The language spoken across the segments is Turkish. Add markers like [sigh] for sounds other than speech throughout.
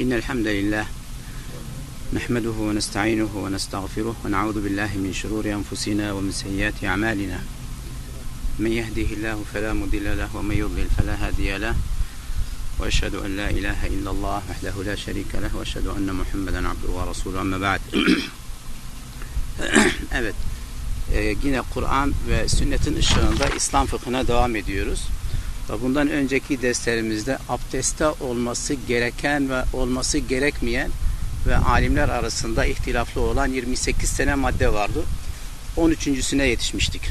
إن الحمد لله نحمده ونستعينه ونستغفره ونعوذ بالله من شرور أنفسنا ومن سيئات أعمالنا. من يهده الله فلا مضل له ومن يضلل فلا هادي له. وأشهد أن لا إله إلا الله وحده لا شريك له وأشهد أن محمدا عبده ورسوله. أما بعد. [coughs] Ee, yine Kur'an ve sünnetin ışığında İslam fıkhına devam ediyoruz. Bundan önceki derslerimizde abdeste olması gereken ve olması gerekmeyen ve alimler arasında ihtilaflı olan 28 tane madde vardı. 13.süne yetişmiştik.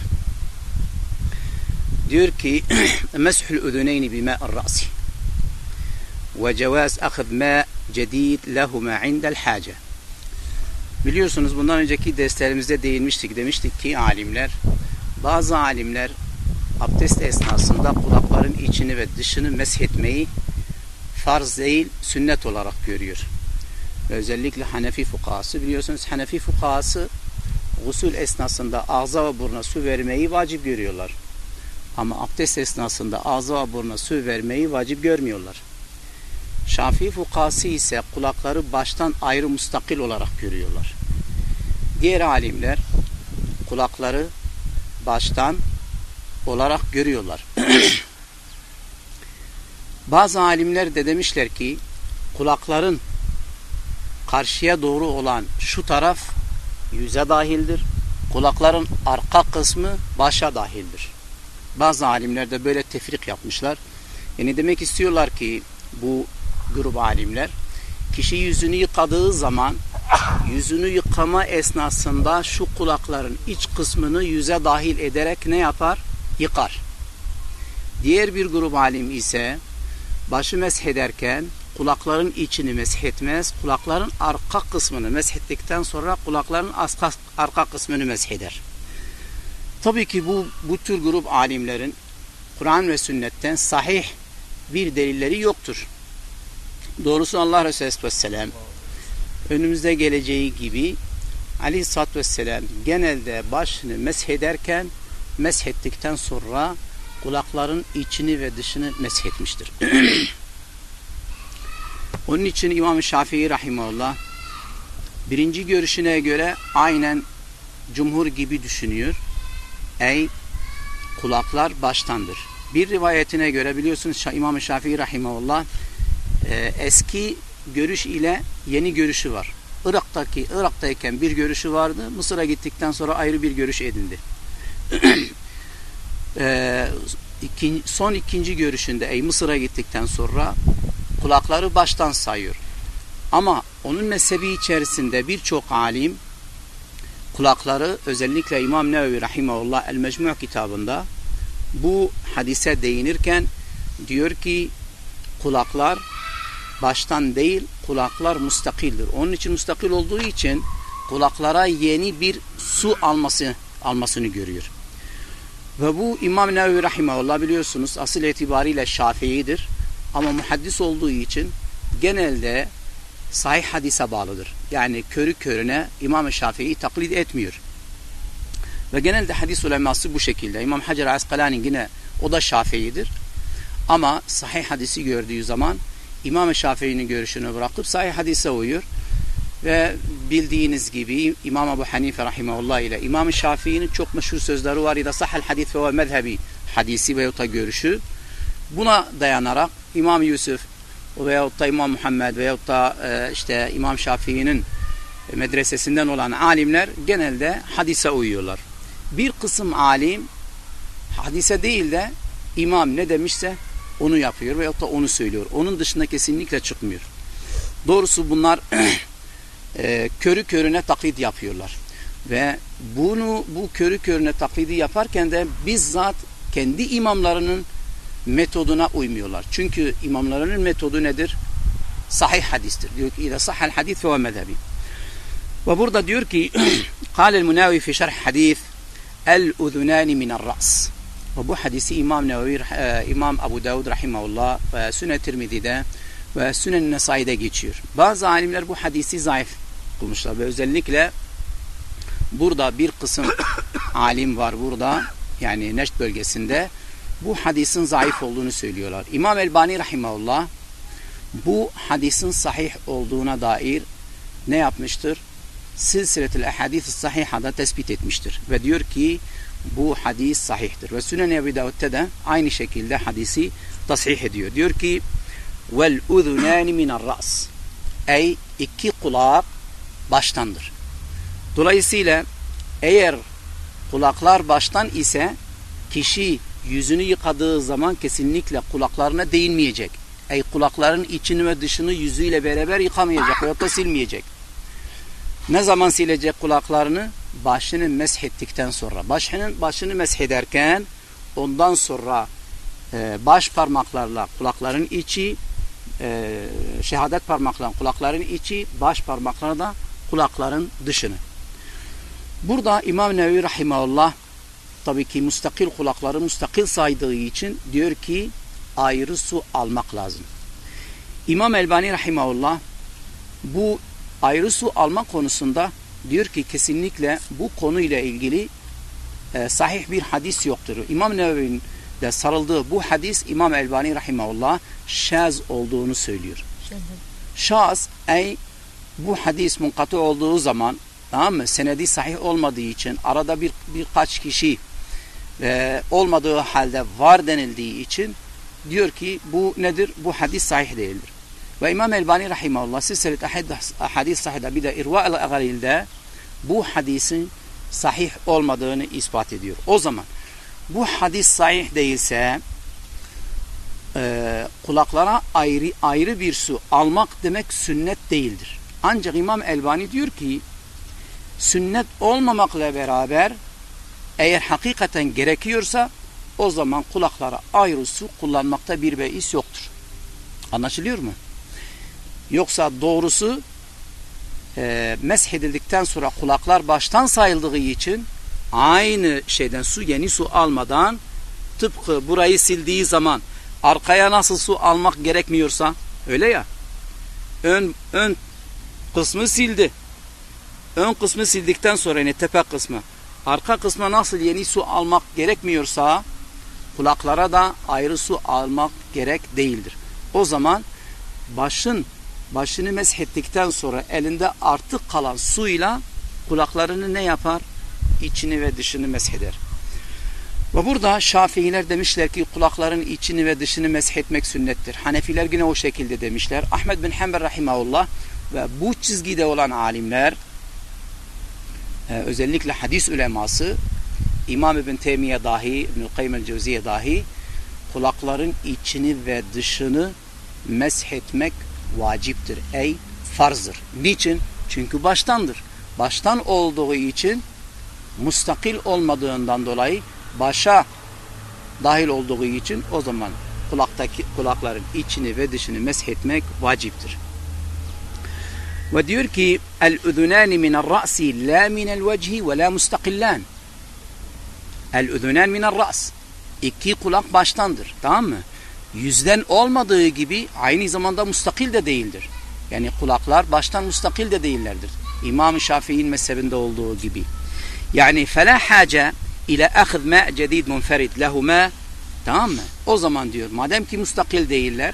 Diyor ki [clears throat] meshul uduneyni bima'ir ra'si ve cevaz akhd ma cedid lehuma indel hace. Biliyorsunuz bundan önceki derslerimizde değinmiştik. Demiştik ki alimler, bazı alimler abdest esnasında kulakların içini ve dışını meshetmeyi farz değil sünnet olarak görüyor. Özellikle Hanefi fukahası biliyorsunuz Hanefi fukahası gusül esnasında ağza ve buruna su vermeyi vacip görüyorlar. Ama abdest esnasında ağza ve buruna su vermeyi vacip görmüyorlar. Şafii fukası ise kulakları baştan ayrı mustakil olarak görüyorlar. Diğer alimler kulakları baştan olarak görüyorlar. [clears throat] Bazı alimler de demişler ki kulakların karşıya doğru olan şu taraf yüze dahildir. Kulakların arka kısmı başa dahildir. Bazı alimler de böyle tefrik yapmışlar. Yani demek istiyorlar ki bu grup alimler kişi yüzünü yıkadığı zaman yüzünü yıkama esnasında şu kulakların iç kısmını yüze dahil ederek ne yapar? Yıkar. Diğer bir grup alim ise başı mesheder kulakların içini meshetmez, kulakların arka kısmını meshettikten sonra kulakların arka, arka kısmını mesheder. Tabii ki bu, bu tür grup alimlerin Kur'an ve sünnetten sahih bir delilleri yoktur. Doğrusu Allah Resulü Aleyhisselam önümüzde geleceği gibi Aleyhisselatü Vesselam genelde başını meshederken meshettikten sonra kulakların içini ve dışını meshetmiştir. [clears throat] Onun için İmam-ı Şafii Rahimahullah birinci görüşüne göre aynen cumhur gibi düşünüyor. Ey kulaklar baştandır. Bir rivayetine göre biliyorsunuz İmam-ı Şafii Rahimahullah e, eski görüş ile yeni görüşü var. Irak'taki Irak'tayken bir görüşü vardı. Mısır'a gittikten sonra ayrı bir görüş edindi. [clears throat] e, iki, son ikinci görüşünde ey Mısır'a gittikten sonra kulakları baştan sayıyor. Ama onun mezhebi içerisinde birçok alim kulakları özellikle İmam Nevevi Rahimahullah El Mecmu' kitabında bu hadise değinirken diyor ki kulaklar baştan değil kulaklar mustakildir. Onun için mustakil olduğu için kulaklara yeni bir su alması almasını görüyor. Ve bu İmam Nevevi Rahimahullah biliyorsunuz asıl itibariyle Şafii'dir. Ama muhaddis olduğu için genelde sahih hadise bağlıdır. Yani körü körüne İmam-ı Şafii'yi taklit etmiyor. Ve genelde hadis uleması bu şekilde. İmam Hacer Askalani yine o da Şafii'dir. Ama sahih hadisi gördüğü zaman İmam-ı Şafii'nin görüşünü bırakıp sahih hadise uyuyor. Ve bildiğiniz gibi İmam Ebu Hanife Rahimahullah ile İmam-ı Şafii'nin çok meşhur sözleri var. İda sahel hadis ve mezhebi hadisi veyahut da görüşü. Buna dayanarak İmam Yusuf veyahut da İmam Muhammed veyahut da e, işte İmam Şafii'nin medresesinden olan alimler genelde hadise uyuyorlar. Bir kısım alim hadise değil de imam ne demişse onu yapıyor veyahut da onu söylüyor. Onun dışında kesinlikle çıkmıyor. Doğrusu bunlar [clears throat] e, körü körüne taklit yapıyorlar. Ve bunu bu körü körüne taklidi yaparken de bizzat kendi imamlarının metoduna uymuyorlar. Çünkü imamlarının metodu nedir? Sahih hadistir. Diyor ki İza sahel hadis ve mezhebi. Ve burada diyor ki قال المناوي في شرح حديث الأذنان من الرأس ve bu hadisi İmam Nevevi, e, İmam Abu Davud Rahimahullah ve Süne Tirmizi'de ve Sünen Nesai'de geçiyor. Bazı alimler bu hadisi zayıf bulmuşlar ve özellikle burada bir kısım [coughs] alim var burada yani Neşt bölgesinde bu hadisin zayıf olduğunu söylüyorlar. İmam Elbani Rahimahullah bu hadisin sahih olduğuna dair ne yapmıştır? Silsiletül Ahadis Sahiha'da tespit etmiştir. Ve diyor ki bu hadis sahihtir. Ve Sünen Ebu Davud'da da aynı şekilde hadisi tasih ediyor. Diyor ki vel uzunani minel ras. Ey iki kulak baştandır. Dolayısıyla eğer kulaklar baştan ise kişi yüzünü yıkadığı zaman kesinlikle kulaklarına değinmeyecek. Ey kulakların içini ve dışını yüzüyle beraber yıkamayacak veya da silmeyecek. Ne zaman silecek kulaklarını? Başını meshettikten sonra. Başının başını meshederken ondan sonra e, baş parmaklarla kulakların içi e, şehadet parmakların kulakların içi baş parmaklarla da kulakların dışını. Burada İmam Nevi Rahimahullah tabii ki müstakil kulakları müstakil saydığı için diyor ki ayrı su almak lazım. İmam Elbani Rahimahullah bu ayrı su alma konusunda diyor ki kesinlikle bu konuyla ilgili e, sahih bir hadis yoktur. İmam Nevevi'nin de sarıldığı bu hadis İmam Elbani Rahimahullah şaz olduğunu söylüyor. Şaz ey bu hadis munkatı olduğu zaman tamam mı? Senedi sahih olmadığı için arada bir birkaç kişi e, olmadığı halde var denildiği için diyor ki bu nedir? Bu hadis sahih değildir. Ve İmam Elbani Rahimahullah silsilet hadis sahihde bir de İrva-ı Agalil'de bu hadisin sahih olmadığını ispat ediyor. O zaman bu hadis sahih değilse e, kulaklara ayrı ayrı bir su almak demek sünnet değildir. Ancak İmam Elbani diyor ki sünnet olmamakla beraber eğer hakikaten gerekiyorsa o zaman kulaklara ayrı su kullanmakta bir beis yoktur. Anlaşılıyor mu? Yoksa doğrusu e, meshedildikten sonra kulaklar baştan sayıldığı için aynı şeyden su yeni su almadan tıpkı burayı sildiği zaman arkaya nasıl su almak gerekmiyorsa öyle ya ön, ön kısmı sildi ön kısmı sildikten sonra yani tepe kısmı arka kısma nasıl yeni su almak gerekmiyorsa kulaklara da ayrı su almak gerek değildir. O zaman başın başını meshettikten sonra elinde artık kalan suyla kulaklarını ne yapar? İçini ve dışını mesheder. Ve burada Şafiiler demişler ki kulakların içini ve dışını meshetmek sünnettir. Hanefiler yine o şekilde demişler. Ahmet bin Hanbel rahimahullah ve bu çizgide olan alimler e, özellikle hadis uleması İmam İbn Teymiye dahi, İbnül Kayyum el-Cevziye dahi kulakların içini ve dışını meshetmek vaciptir. Ey farzdır. Niçin? Çünkü baştandır. Baştan olduğu için mustakil olmadığından dolayı başa dahil olduğu için o zaman kulaktaki kulakların içini ve dışını meshetmek vaciptir. Ve diyor ki el-udunani minel ra'si la minel vecihi ve la mustakillan. El-udunan minel ra's. İki kulak baştandır. Tamam mı? Yüzden olmadığı gibi aynı zamanda mustakil de değildir. Yani kulaklar baştan mustakil de değillerdir. İmam-ı Şafii'nin mezhebinde olduğu gibi. Yani fela hace ile ahz ma cedid munferid lehuma tamam mı? O zaman diyor madem ki mustakil değiller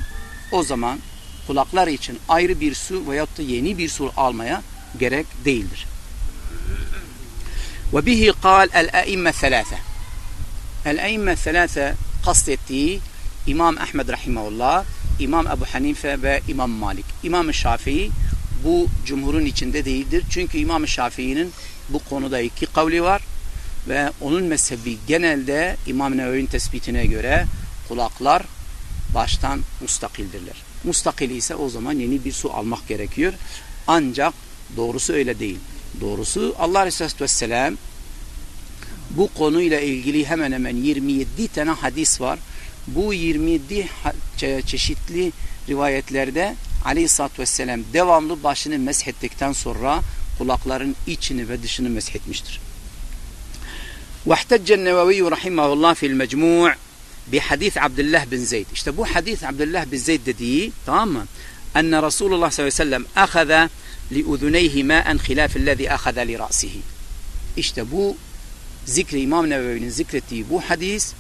o zaman kulaklar için ayrı bir su veyahut da yeni bir su almaya gerek değildir. Ve bihi kal el-aimme thelâfe. El-aimme thelâfe kastettiği İmam Ahmed Rahimahullah, İmam Ebu Hanife ve İmam Malik. İmam Şafii bu cumhurun içinde değildir. Çünkü İmam Şafii'nin bu konuda iki kavli var ve onun mezhebi genelde İmam Nevevi'nin tespitine göre kulaklar baştan mustakildirler. Mustakil ise o zaman yeni bir su almak gerekiyor. Ancak doğrusu öyle değil. Doğrusu Allah Resulü Vesselam bu konuyla ilgili hemen hemen 27 tane hadis var. Bu 27 çeşitli rivayetlerde Aleyhisselatü Vesselam devamlı başını meshettikten sonra kulakların içini ve dışını meshetmiştir. واحتج النووي رحمه الله في المجموع bir hadis Abdullah bin Zeyd. İşte bu hadis Abdullah bin Zeyd dediği tamam mı? Enne Resulullah sallallahu aleyhi ve sellem ahaza li uduneyhi ma'en hilafellezi ahaza li. İşte bu zikri İmam Nebevi'nin zikrettiği bu hadis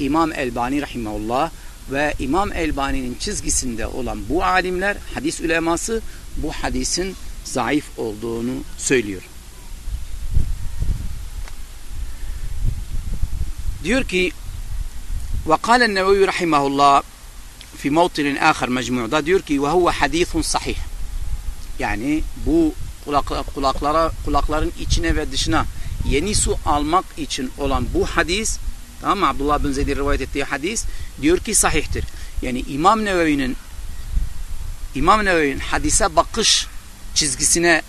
İmam Elbani rahimahullah ve İmam Elbani'nin çizgisinde olan bu alimler hadis üleması bu hadisin zayıf olduğunu söylüyor. Diyor ki ve kâlen nevevi rahimahullah fi mevtinin âkhar mecmu'da diyor ki ve huve hadithun sahih. Yani bu kulaklara, kulakların içine ve dışına yeni su almak için olan bu hadis tamam mı? Abdullah bin Zeyd'in rivayet ettiği hadis diyor ki sahihtir. Yani İmam Nevevi'nin İmam Nevevi'nin hadise bakış çizgisine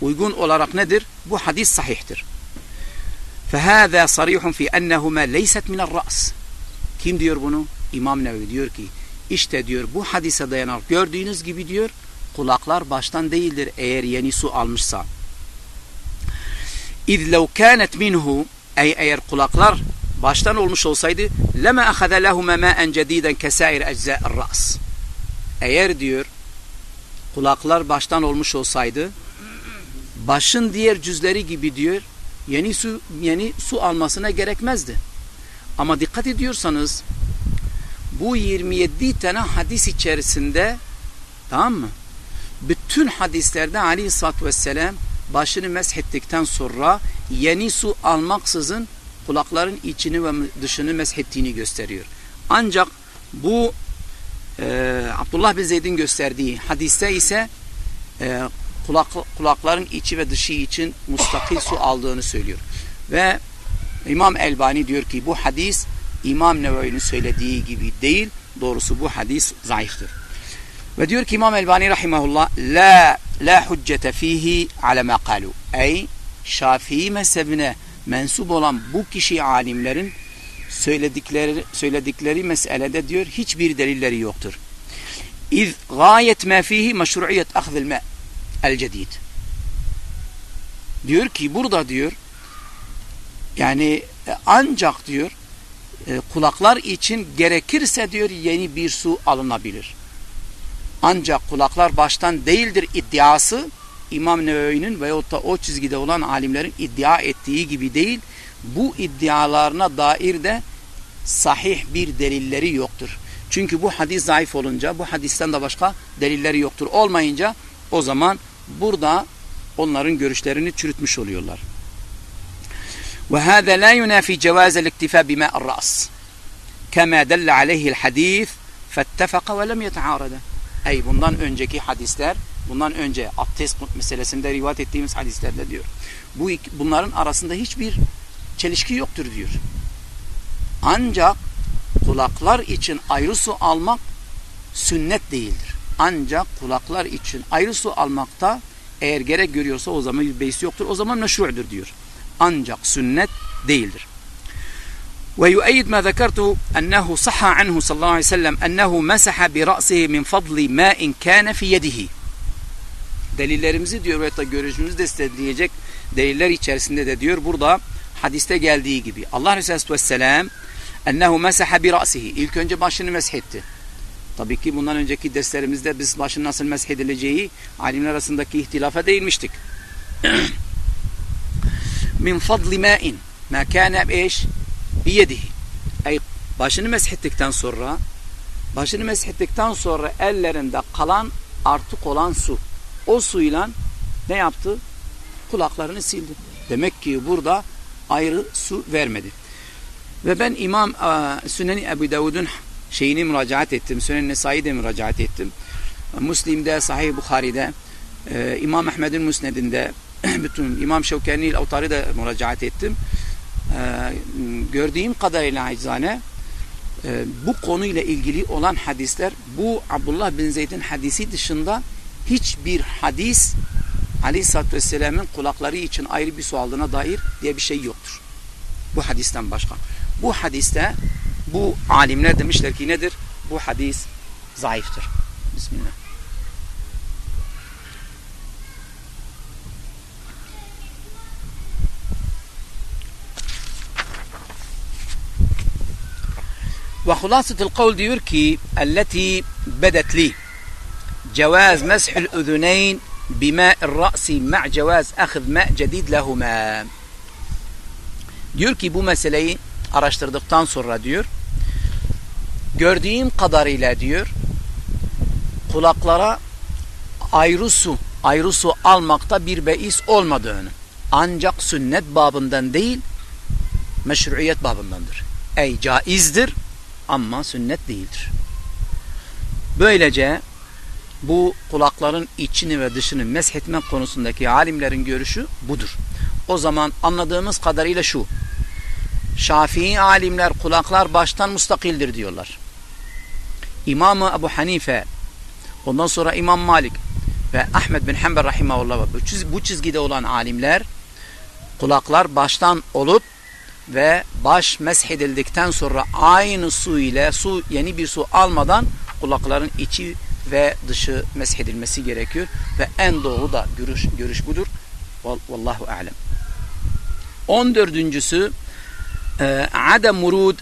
uygun olarak nedir? Bu hadis sahihtir. فهذا صريح في أنهما ليست من الرأس kim diyor bunu? İmam Nevevi diyor ki işte diyor bu hadise dayanarak gördüğünüz gibi diyor kulaklar baştan değildir eğer yeni su almışsa. İz lev kânet minhu ey eğer kulaklar baştan olmuş olsaydı lema ahada lehuma ma'en cediden kesair ecza'ir ra's. Eğer diyor kulaklar baştan olmuş olsaydı başın diğer cüzleri gibi diyor yeni su yeni su almasına gerekmezdi. Ama dikkat ediyorsanız bu 27 tane hadis içerisinde tamam mı? Bütün hadislerde aleyhissalatü vesselam başını meshettikten sonra yeni su almaksızın kulakların içini ve dışını meshettiğini gösteriyor. Ancak bu e, Abdullah bin Zeyd'in gösterdiği hadiste ise e, kulak, kulakların içi ve dışı için mustakil su aldığını söylüyor. Ve İmam Elbani diyor ki bu hadis İmam Nevevi'nin söylediği gibi değil. Doğrusu bu hadis zayıftır. Ve diyor ki İmam Elbani rahimahullah la la hüccete fihi ala ma kalu. Ey Şafii mezhebine mensup olan bu kişi alimlerin söyledikleri söyledikleri meselede diyor hiçbir delilleri yoktur. İz gayet ma fihi meşruiyet ahzil ma el cedid. Diyor ki burada diyor yani ancak diyor kulaklar için gerekirse diyor yeni bir su alınabilir. Ancak kulaklar baştan değildir iddiası İmam Nevevi'nin veyahut da o çizgide olan alimlerin iddia ettiği gibi değil. Bu iddialarına dair de sahih bir delilleri yoktur. Çünkü bu hadis zayıf olunca bu hadisten de başka delilleri yoktur. Olmayınca o zaman Burada onların görüşlerini çürütmüş oluyorlar. Ve hâzâ lâ yunâfî cevâzel iktifâ bimâ'ir râs. Kemâ delle aleyhil hadîf fettefaka ve lem yeteârede. Ey bundan önceki hadisler, bundan önce abdest meselesinde rivayet ettiğimiz hadislerde diyor. Bu bunların arasında hiçbir çelişki yoktur diyor. Ancak kulaklar için ayrı su almak sünnet değildir ancak kulaklar için ayrı su almakta eğer gerek görüyorsa o zaman bir beysi yoktur. O zaman meşru'dur diyor. Ancak sünnet değildir. Ve yu'eyyid ma zekertuhu ennehu sahha anhu sallallahu aleyhi ve sellem ennehu mesaha bi ra'sihi min fadli ma in kana fi yedihi. Delillerimizi diyor ve hatta görüşümüzü destekleyecek deliller içerisinde de diyor burada hadiste geldiği gibi Allah Resulü Aleyhisselatü Vesselam ennehu mesaha bi ra'sihi. İlk önce başını mesh etti. Tabii ki bundan önceki derslerimizde biz başın nasıl meshedileceği alimler arasındaki ihtilafa değinmiştik. [clears throat] Min fadli ma'in ma kana eş biyedihi. Ey başını meshettikten sonra başını meshettikten sonra ellerinde kalan artık olan su. O suyla ne yaptı? Kulaklarını sildi. Demek ki burada ayrı su vermedi. Ve ben İmam Sünen-i Ebu Davud'un şeyini müracaat ettim. Sünen-i Nesai'yi de müracaat ettim. Müslim'de, Sahih Bukhari'de, İmam Ahmed'in Musned'inde, [clears throat] bütün İmam Şevkeni'l Avtar'ı da müracaat ettim. Gördüğüm kadarıyla acizane bu konuyla ilgili olan hadisler bu Abdullah bin Zeyd'in hadisi dışında hiçbir hadis Aleyhisselatü Vesselam'ın kulakları için ayrı bir su dair diye bir şey yoktur. Bu hadisten başka. Bu hadiste bu alimler demişler ki nedir? Bu hadis zayıftır. Bismillah. وخلاصة القول diyor ki التي بدت لي جواز مسح الأذنين بماء الرأس مع جواز أخذ ماء جديد لهما diyor ki bu meseleyi araştırdıktan sonra diyor gördüğüm kadarıyla diyor kulaklara ayrı su ayrı su almakta bir beis olmadığını ancak sünnet babından değil meşruiyet babındandır. Ey caizdir ama sünnet değildir. Böylece bu kulakların içini ve dışını meshetme konusundaki alimlerin görüşü budur. O zaman anladığımız kadarıyla şu. Şafii alimler kulaklar baştan mustakildir diyorlar. imam Ebu Hanife ondan sonra İmam Malik ve Ahmet bin Hanbel Rahimahullah bu çizgide olan alimler kulaklar baştan olup ve baş meshedildikten sonra aynı su ile su yeni bir su almadan kulakların içi ve dışı meshedilmesi gerekiyor ve en doğru da görüş, görüş budur. Vallahu alem. 14.sü عدم ورود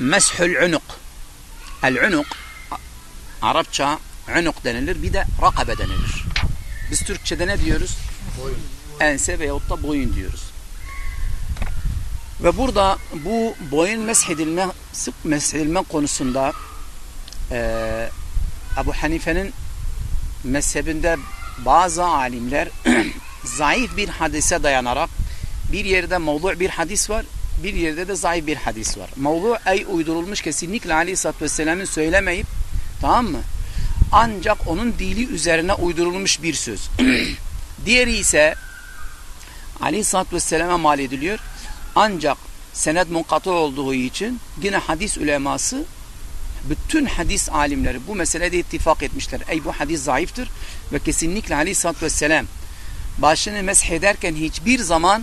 mesh unuk. El unuk Arapça unuk denilir bir de rakabe denilir. Biz Türkçe'de ne diyoruz? Boyun. Ense veyahut da boyun diyoruz. Ve burada bu boyun meshedilme, sık meshedilme konusunda e, Ebu Hanife'nin mezhebinde bazı alimler [clears throat] zayıf bir hadise dayanarak bir yerde mevdu bir hadis var bir yerde de zayıf bir hadis var. Mevdu ey uydurulmuş kesinlikle Aleyhisselatü Vesselam'ın söylemeyip tamam mı? Ancak onun dili üzerine uydurulmuş bir söz. [clears throat] Diğeri ise Aleyhisselatü Vesselam'a mal ediliyor. Ancak senet munkatı olduğu için yine hadis uleması bütün hadis alimleri bu meselede ittifak etmişler. Ey bu hadis zayıftır ve kesinlikle aleyhissalatü vesselam başını mesh ederken hiçbir zaman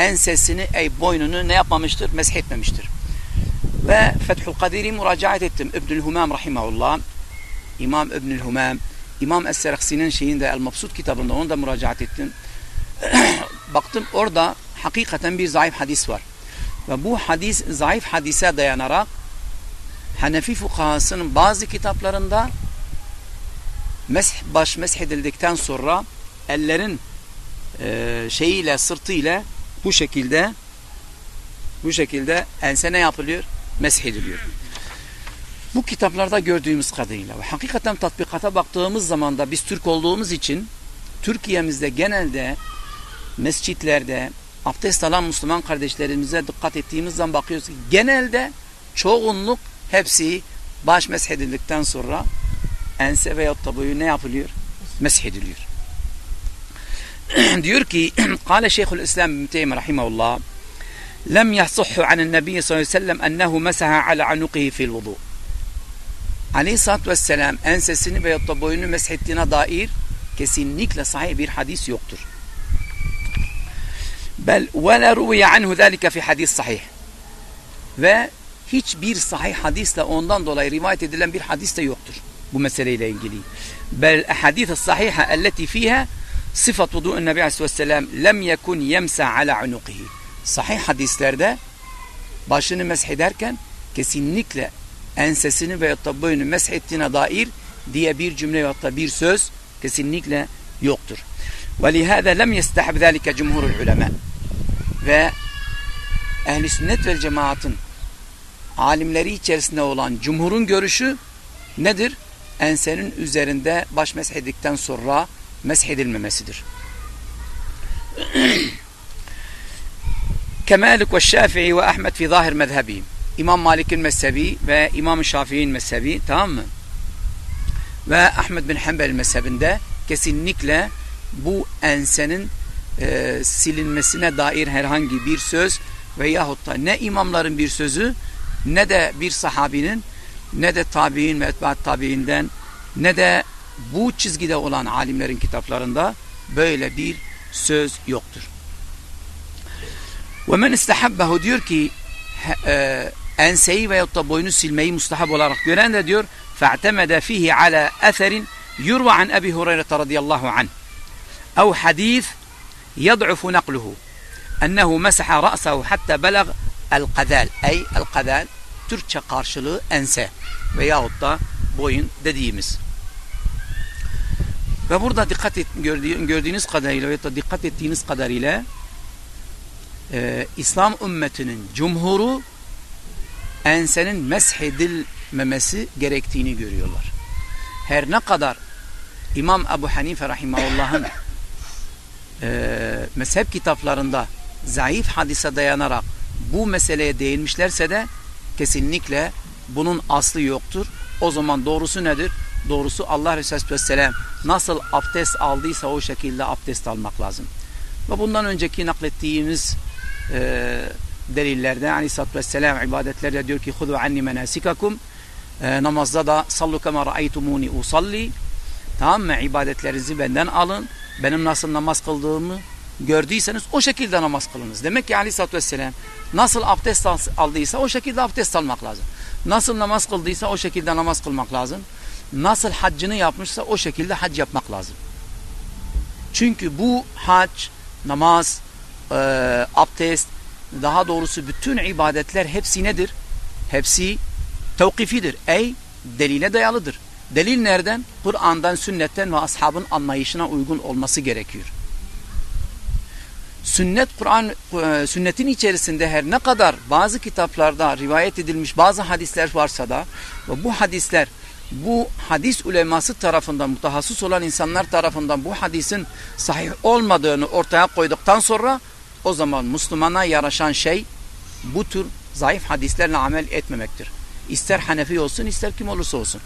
ensesini ey boynunu ne yapmamıştır? Mesh etmemiştir. Ve Fethül Kadir'i müracaat ettim. İbnül Humam rahimahullah. İmam İbnül Humam. İmam Es-Serksi'nin şeyinde El-Mabsut kitabında onu da müracaat ettim. [coughs] Baktım orada hakikaten bir zayıf hadis var. Ve bu hadis zayıf hadise dayanarak Hanefi fukahasının bazı kitaplarında mesh, baş meshedildikten sonra ellerin e, şeyiyle sırtıyla bu şekilde bu şekilde ense ne yapılıyor? Meshediliyor. Bu kitaplarda gördüğümüz kadarıyla ve hakikaten tatbikata baktığımız zaman da biz Türk olduğumuz için Türkiye'mizde genelde mescitlerde abdest alan Müslüman kardeşlerimize dikkat ettiğimiz zaman bakıyoruz ki genelde çoğunluk hepsi baş meshedildikten sonra ense veyahut da boyu ne yapılıyor? Meshediliyor. [clears throat] ديوركي [clears throat] قال شيخ الإسلام ابن تيمية رحمه الله لم يصح عن النبي صلى الله عليه وسلم أنه مسح على عنقه في الوضوء. عليه الصلاة والسلام انسى سنبه يطبوين مسح التنا ضائر كسنيك لصحيح بير حديث يقتر. بل ولا روي عنه ذلك في حديث صحيح. و هيتش بير صحيح حديث لا اوندان دولاي رواية دلم بير حديث يقتر. بمسألة إلى إنجلي بل الأحاديث الصحيحة التي فيها sıfat vudu'un Nebi Aleyhisselam lem yekun yemsa ala unukihi. Sahih hadislerde başını meshederken kesinlikle ensesini veya da boyunu meshettiğine dair diye bir cümle veya da bir söz kesinlikle yoktur. وَلِهَذَا لَمْ يَسْتَحَبْ ذَٰلِكَ جُمْهُرُ الْعُلَمَا Ve ehli sünnet vel cemaatın alimleri içerisinde olan cumhurun görüşü nedir? Ensenin üzerinde baş meshedikten sonra meshedilmemesidir. [clears throat] Kemalik ve Şafii ve Ahmet fi zahir mezhebi. İmam Malik'in mezhebi ve İmam Şafii'nin mezhebi tamam mı? Ve Ahmet bin Hanbel mezhebinde kesinlikle bu ensenin e, silinmesine dair herhangi bir söz veyahut da ne imamların bir sözü ne de bir sahabinin ne de tabi'in ve etbaat tabi'inden ne de bu çizgide olan alimlerin kitaplarında böyle bir söz yoktur. Ve men istahabbehu diyor ki e, enseyi veyahut da boynu silmeyi mustahab olarak gören de diyor fe'temede fihi ala eserin yurva an Ebi Hureyre radıyallahu anh ev hadis yad'ufu nakluhu ennehu mesaha ra'sahu hatta belag el kadal ey el kadal Türkçe karşılığı ense veyahut da boyun dediğimiz. Ve burada dikkat et, gördüğünüz kadarıyla veya da dikkat ettiğiniz kadarıyla e, İslam ümmetinin cumhuru ensenin meshedilmemesi gerektiğini görüyorlar. Her ne kadar İmam Ebu Hanife Rahimahullah'ın e, mezhep kitaplarında zayıf hadise dayanarak bu meseleye değinmişlerse de kesinlikle bunun aslı yoktur. O zaman doğrusu nedir? Doğrusu Allah Resulü Aleyhisselam nasıl abdest aldıysa o şekilde abdest almak lazım. Ve bundan önceki naklettiğimiz e, delillerde Aleyhisselatü Vesselam ibadetlerde diyor ki hudu anni menasikakum e, namazda da sallu kema ra'aytumuni usalli tamam mı? İbadetlerinizi benden alın. Benim nasıl namaz kıldığımı gördüyseniz o şekilde namaz kılınız. Demek ki Aleyhisselatü Vesselam nasıl abdest aldıysa o şekilde abdest almak lazım. Nasıl namaz kıldıysa o şekilde namaz kılmak lazım. Nasıl haccını yapmışsa o şekilde hac yapmak lazım. Çünkü bu hac, namaz, e, abdest, daha doğrusu bütün ibadetler hepsi nedir? Hepsi tevkifidir. Ey delile dayalıdır. Delil nereden? Kur'an'dan, sünnetten ve ashabın anlayışına uygun olması gerekiyor. Sünnet Kur'an e, sünnetin içerisinde her ne kadar bazı kitaplarda rivayet edilmiş bazı hadisler varsa da ve bu hadisler bu hadis uleması tarafından mutahassıs olan insanlar tarafından bu hadisin sahih olmadığını ortaya koyduktan sonra o zaman Müslümana yaraşan şey bu tür zayıf hadislerle amel etmemektir. İster Hanefi olsun ister kim olursa olsun.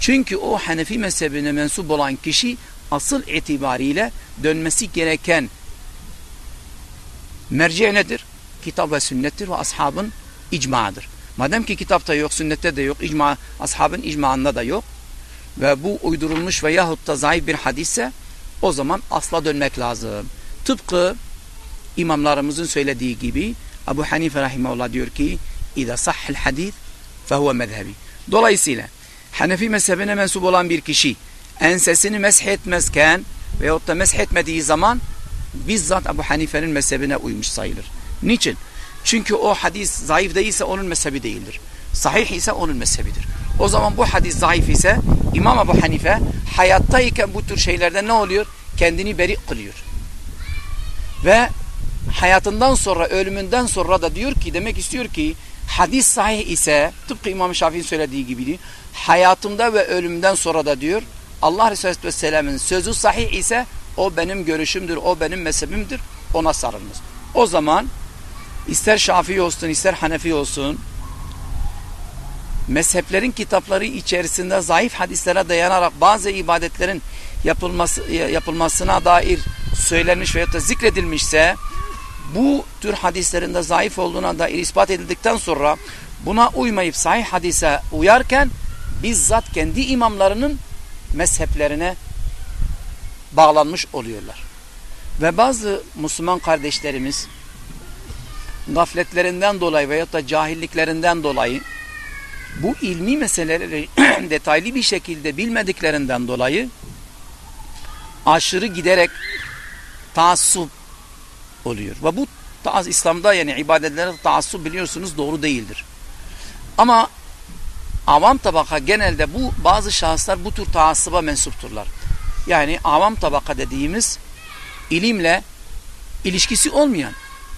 Çünkü o Hanefi mezhebine mensup olan kişi asıl itibariyle dönmesi gereken merci nedir? Kitap ve sünnettir ve ashabın icmadır. Madem ki kitapta yok, sünnette de yok, icma, ashabın icmaında da yok ve bu uydurulmuş veya yahut da zayıf bir hadisse o zaman asla dönmek lazım. Tıpkı imamlarımızın söylediği gibi Ebu Hanife Rahimahullah diyor ki İza sahhil hadis fehuve mezhebi. Dolayısıyla Hanefi mezhebine mensup olan bir kişi ensesini meshetmezken veyahut da meshetmediği zaman bizzat Ebu Hanife'nin mezhebine uymuş sayılır. Niçin? Çünkü o hadis zayıf değilse onun mezhebi değildir. Sahih ise onun mezhebidir. O zaman bu hadis zayıf ise İmam Ebu Hanife hayattayken bu tür şeylerden ne oluyor? Kendini beri kılıyor. Ve hayatından sonra, ölümünden sonra da diyor ki, demek istiyor ki hadis sahih ise tıpkı İmam Şafii'nin söylediği gibi hayatımda ve ölümden sonra da diyor Allah Resulü Aleyhisselam'ın sözü sahih ise o benim görüşümdür, o benim mezhebimdir, ona sarılınız. O zaman ister Şafii olsun, ister Hanefi olsun, mezheplerin kitapları içerisinde zayıf hadislere dayanarak bazı ibadetlerin yapılması, yapılmasına dair söylenmiş veyahut da zikredilmişse, bu tür hadislerinde zayıf olduğuna dair ispat edildikten sonra buna uymayıp sahih hadise uyarken bizzat kendi imamlarının mezheplerine bağlanmış oluyorlar. Ve bazı Müslüman kardeşlerimiz gafletlerinden dolayı veyahut da cahilliklerinden dolayı bu ilmi meseleleri [clears throat] detaylı bir şekilde bilmediklerinden dolayı aşırı giderek taassup oluyor. Ve bu İslam'da yani ibadetlere taassup biliyorsunuz doğru değildir. Ama avam tabaka genelde bu bazı şahıslar bu tür taassuba mensupturlar. Yani avam tabaka dediğimiz ilimle ilişkisi olmayan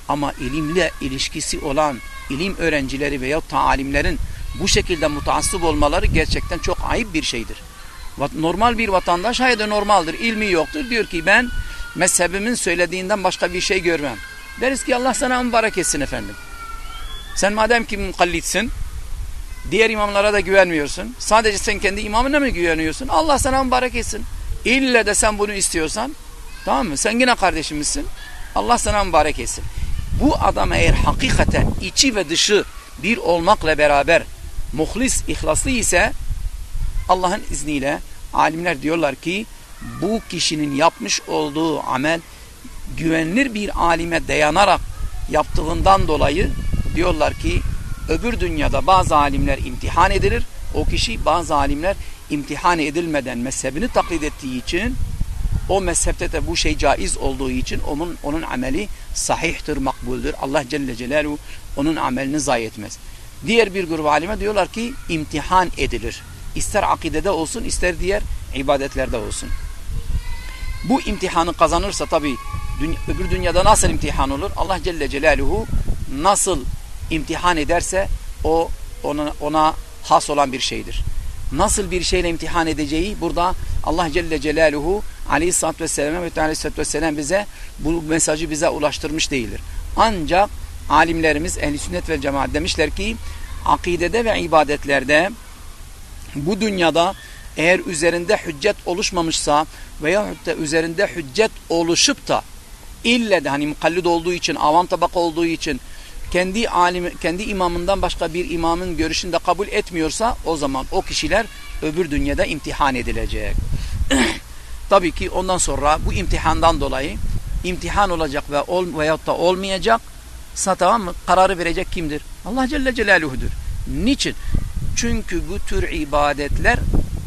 ama ilimle ilişkisi olan ilim öğrencileri veya taalimlerin bu şekilde mutaassıp olmaları gerçekten çok ayıp bir şeydir. Normal bir vatandaş hayır normaldir, ilmi yoktur. Diyor ki ben mezhebimin söylediğinden başka bir şey görmem. Deriz ki Allah sana mübarek etsin efendim. Sen madem ki mukallitsin, diğer imamlara da güvenmiyorsun. Sadece sen kendi imamına mı güveniyorsun? Allah sana mübarek etsin. İlle de sen bunu istiyorsan, tamam mı? Sen yine kardeşimizsin. Allah sana mübarek etsin. Bu adam eğer hakikaten içi ve dışı bir olmakla beraber muhlis, ihlaslı ise Allah'ın izniyle alimler diyorlar ki bu kişinin yapmış olduğu amel güvenilir bir alime dayanarak yaptığından dolayı diyorlar ki öbür dünyada bazı alimler imtihan edilir. O kişi bazı alimler imtihan edilmeden mezhebini taklit ettiği için o mezhepte de bu şey caiz olduğu için onun onun ameli sahihtir, makbuldür. Allah Celle Celaluhu onun amelini zayi etmez. Diğer bir grup alime diyorlar ki imtihan edilir. İster akidede olsun, ister diğer ibadetlerde olsun. Bu imtihanı kazanırsa tabi dünya, öbür dünyada nasıl imtihan olur? Allah Celle Celaluhu nasıl imtihan ederse o ona, ona has olan bir şeydir. Nasıl bir şeyle imtihan edeceği burada Allah Celle Celaluhu Aleyhisselatü Vesselam ve Aleyhisselatü Vesselam bize bu mesajı bize ulaştırmış değildir. Ancak alimlerimiz ehli sünnet ve cemaat demişler ki akidede ve ibadetlerde bu dünyada eğer üzerinde hüccet oluşmamışsa veya da üzerinde hüccet oluşup da ille de hani mukallid olduğu için, avam tabak olduğu için kendi alim, kendi imamından başka bir imamın görüşünü de kabul etmiyorsa o zaman o kişiler öbür dünyada imtihan edilecek. [clears throat] Tabii ki ondan sonra bu imtihandan dolayı imtihan olacak ve ol, veyahut da olmayacak tamam mı? Kararı verecek kimdir? Allah Celle Celaluhu'dur. Niçin? Çünkü bu tür ibadetler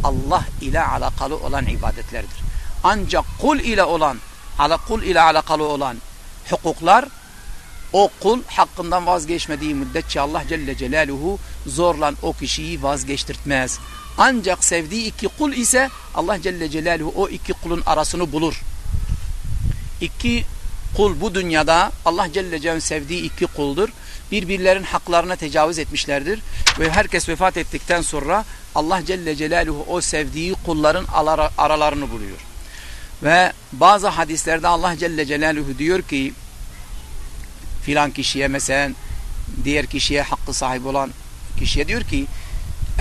Allah ile alakalı olan ibadetlerdir. Ancak kul ile olan, ala kul ile alakalı olan hukuklar o kul hakkından vazgeçmediği müddetçe Allah Celle Celaluhu zorlan o kişiyi vazgeçtirtmez. Ancak sevdiği iki kul ise Allah Celle Celaluhu o iki kulun arasını bulur. İki kul bu dünyada Allah Celle Celaluhu sevdiği iki kuldur. Birbirlerin haklarına tecavüz etmişlerdir. Ve herkes vefat ettikten sonra Allah Celle Celaluhu o sevdiği kulların aralarını buluyor. Ve bazı hadislerde Allah Celle Celaluhu diyor ki filan kişiye mesela diğer kişiye hakkı sahip olan kişiye diyor ki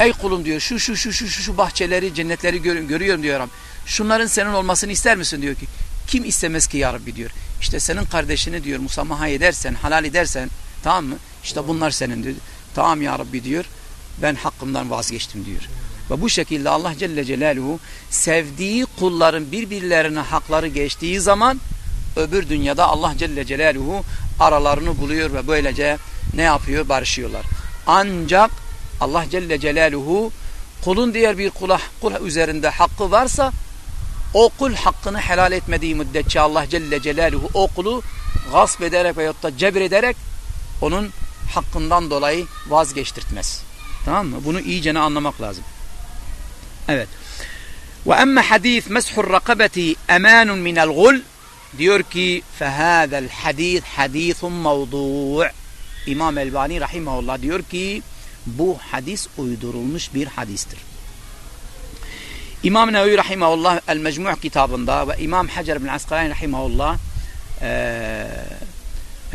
ey kulum diyor şu şu şu şu şu, şu bahçeleri cennetleri gör, görüyorum diyorum. Şunların senin olmasını ister misin diyor ki kim istemez ki ya Rabbi diyor. İşte senin kardeşini diyor musamaha edersen halal edersen tamam mı? İşte bunlar senin diyor. Tamam ya Rabbi diyor. Ben hakkımdan vazgeçtim diyor. Ve bu şekilde Allah Celle Celaluhu sevdiği kulların birbirlerine hakları geçtiği zaman öbür dünyada Allah Celle Celaluhu aralarını buluyor ve böylece ne yapıyor? Barışıyorlar. Ancak Allah Celle Celaluhu kulun diğer bir kula, kul üzerinde hakkı varsa o kul hakkını helal etmediği müddetçe Allah Celle Celaluhu o kulu gasp ederek veyahut da cebrederek onun hakkından dolayı vazgeçtirtmez. Tamam mı? Bunu iyicene anlamak lazım. Evet. Ve emme hadis meshur rakabeti emanun minel gul diyor ki fehâzel hadis hadisun mevdu' İmam Elbani rahimahullah diyor ki bu hadis uydurulmuş bir hadistir. İmam Nevi rahimahullah El Mecmu' kitabında ve İmam Hacer bin Asqalani rahimahullah e,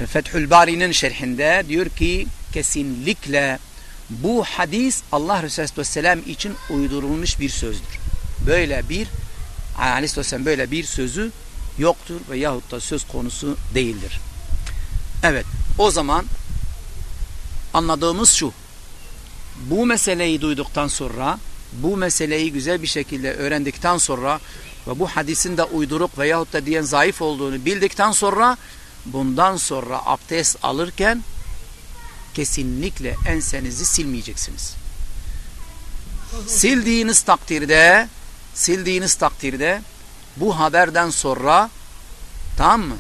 Fethül Bari'nin şerhinde diyor ki kesinlikle bu hadis Allah Resulü Aleyhisselam için uydurulmuş bir sözdür. Böyle bir Aleyhisselam böyle bir sözü yoktur ve yahut da söz konusu değildir. Evet o zaman anladığımız şu bu meseleyi duyduktan sonra bu meseleyi güzel bir şekilde öğrendikten sonra ve bu hadisin de uyduruk veyahut da diyen zayıf olduğunu bildikten sonra bundan sonra abdest alırken kesinlikle ensenizi silmeyeceksiniz. Sildiğiniz takdirde sildiğiniz takdirde bu haberden sonra tamam mı?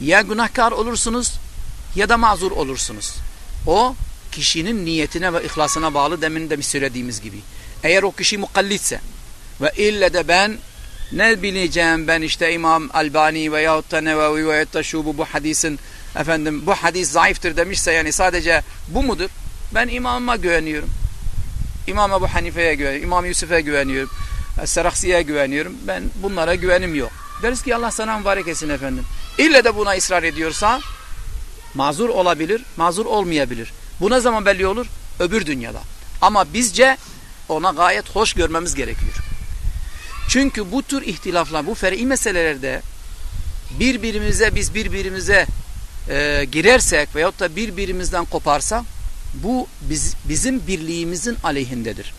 Ya günahkar olursunuz ya da mazur olursunuz. O kişinin niyetine ve ihlasına bağlı demin de söylediğimiz gibi. Eğer o kişi mukallitse ve ille de ben ne bileceğim ben işte İmam Albani veyahut da Nevevi veyahut da şu bu bu hadisin efendim bu hadis zayıftır demişse yani sadece bu mudur? Ben imama güveniyorum. İmam Ebu Hanife'ye güveniyorum. İmam Yusuf'e güveniyorum. Seraksi'ye güveniyorum. Ben bunlara güvenim yok. Deriz ki Allah sana mübarek etsin efendim. İlle de buna ısrar ediyorsa mazur olabilir, mazur olmayabilir. Bu ne zaman belli olur? Öbür dünyada. Ama bizce ona gayet hoş görmemiz gerekiyor. Çünkü bu tür ihtilaflar, bu fer'i meselelerde birbirimize biz birbirimize e, girersek veyahut da birbirimizden koparsa bu biz, bizim birliğimizin aleyhindedir.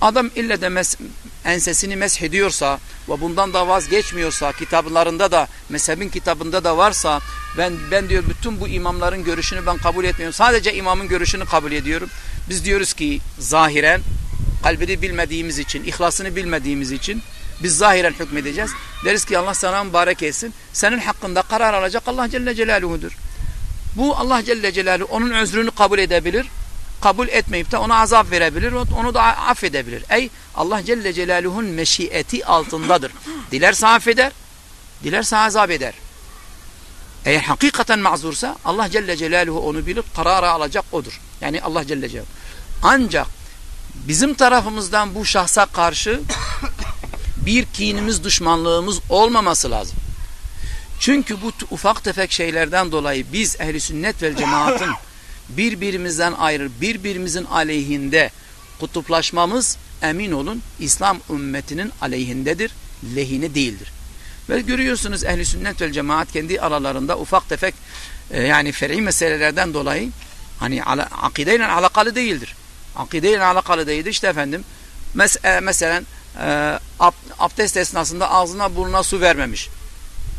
Adam ille de mes ensesini mesh ediyorsa ve bundan da vazgeçmiyorsa kitaplarında da mezhebin kitabında da varsa ben ben diyor bütün bu imamların görüşünü ben kabul etmiyorum. Sadece imamın görüşünü kabul ediyorum. Biz diyoruz ki zahiren kalbini bilmediğimiz için, ihlasını bilmediğimiz için biz zahiren hükmedeceğiz. Deriz ki Allah sana mübarek etsin. Senin hakkında karar alacak Allah Celle Celaluhu'dur. Bu Allah Celle Celaluhu onun özrünü kabul edebilir. Kabul etmeyip de ona azap verebilir. Onu da affedebilir. Ey Allah Celle Celaluhu'nun meşiyeti altındadır. Dilerse affeder. Dilerse azap eder. Eğer hakikaten mazursa Allah Celle Celaluhu onu bilip karara alacak odur. Yani Allah Celle Celaluhu. Ancak bizim tarafımızdan bu şahsa karşı bir kinimiz, düşmanlığımız olmaması lazım. Çünkü bu ufak tefek şeylerden dolayı biz ehli sünnet vel cemaatın birbirimizden ayrı, birbirimizin aleyhinde kutuplaşmamız emin olun İslam ümmetinin aleyhindedir, lehine değildir. Ve görüyorsunuz ehli sünnet vel cemaat kendi aralarında ufak tefek e, yani fer'i meselelerden dolayı hani ala, akideyle alakalı değildir. Akideyle alakalı değildir. İşte efendim mes e, mesela e, ab abdest esnasında ağzına burnuna su vermemiş.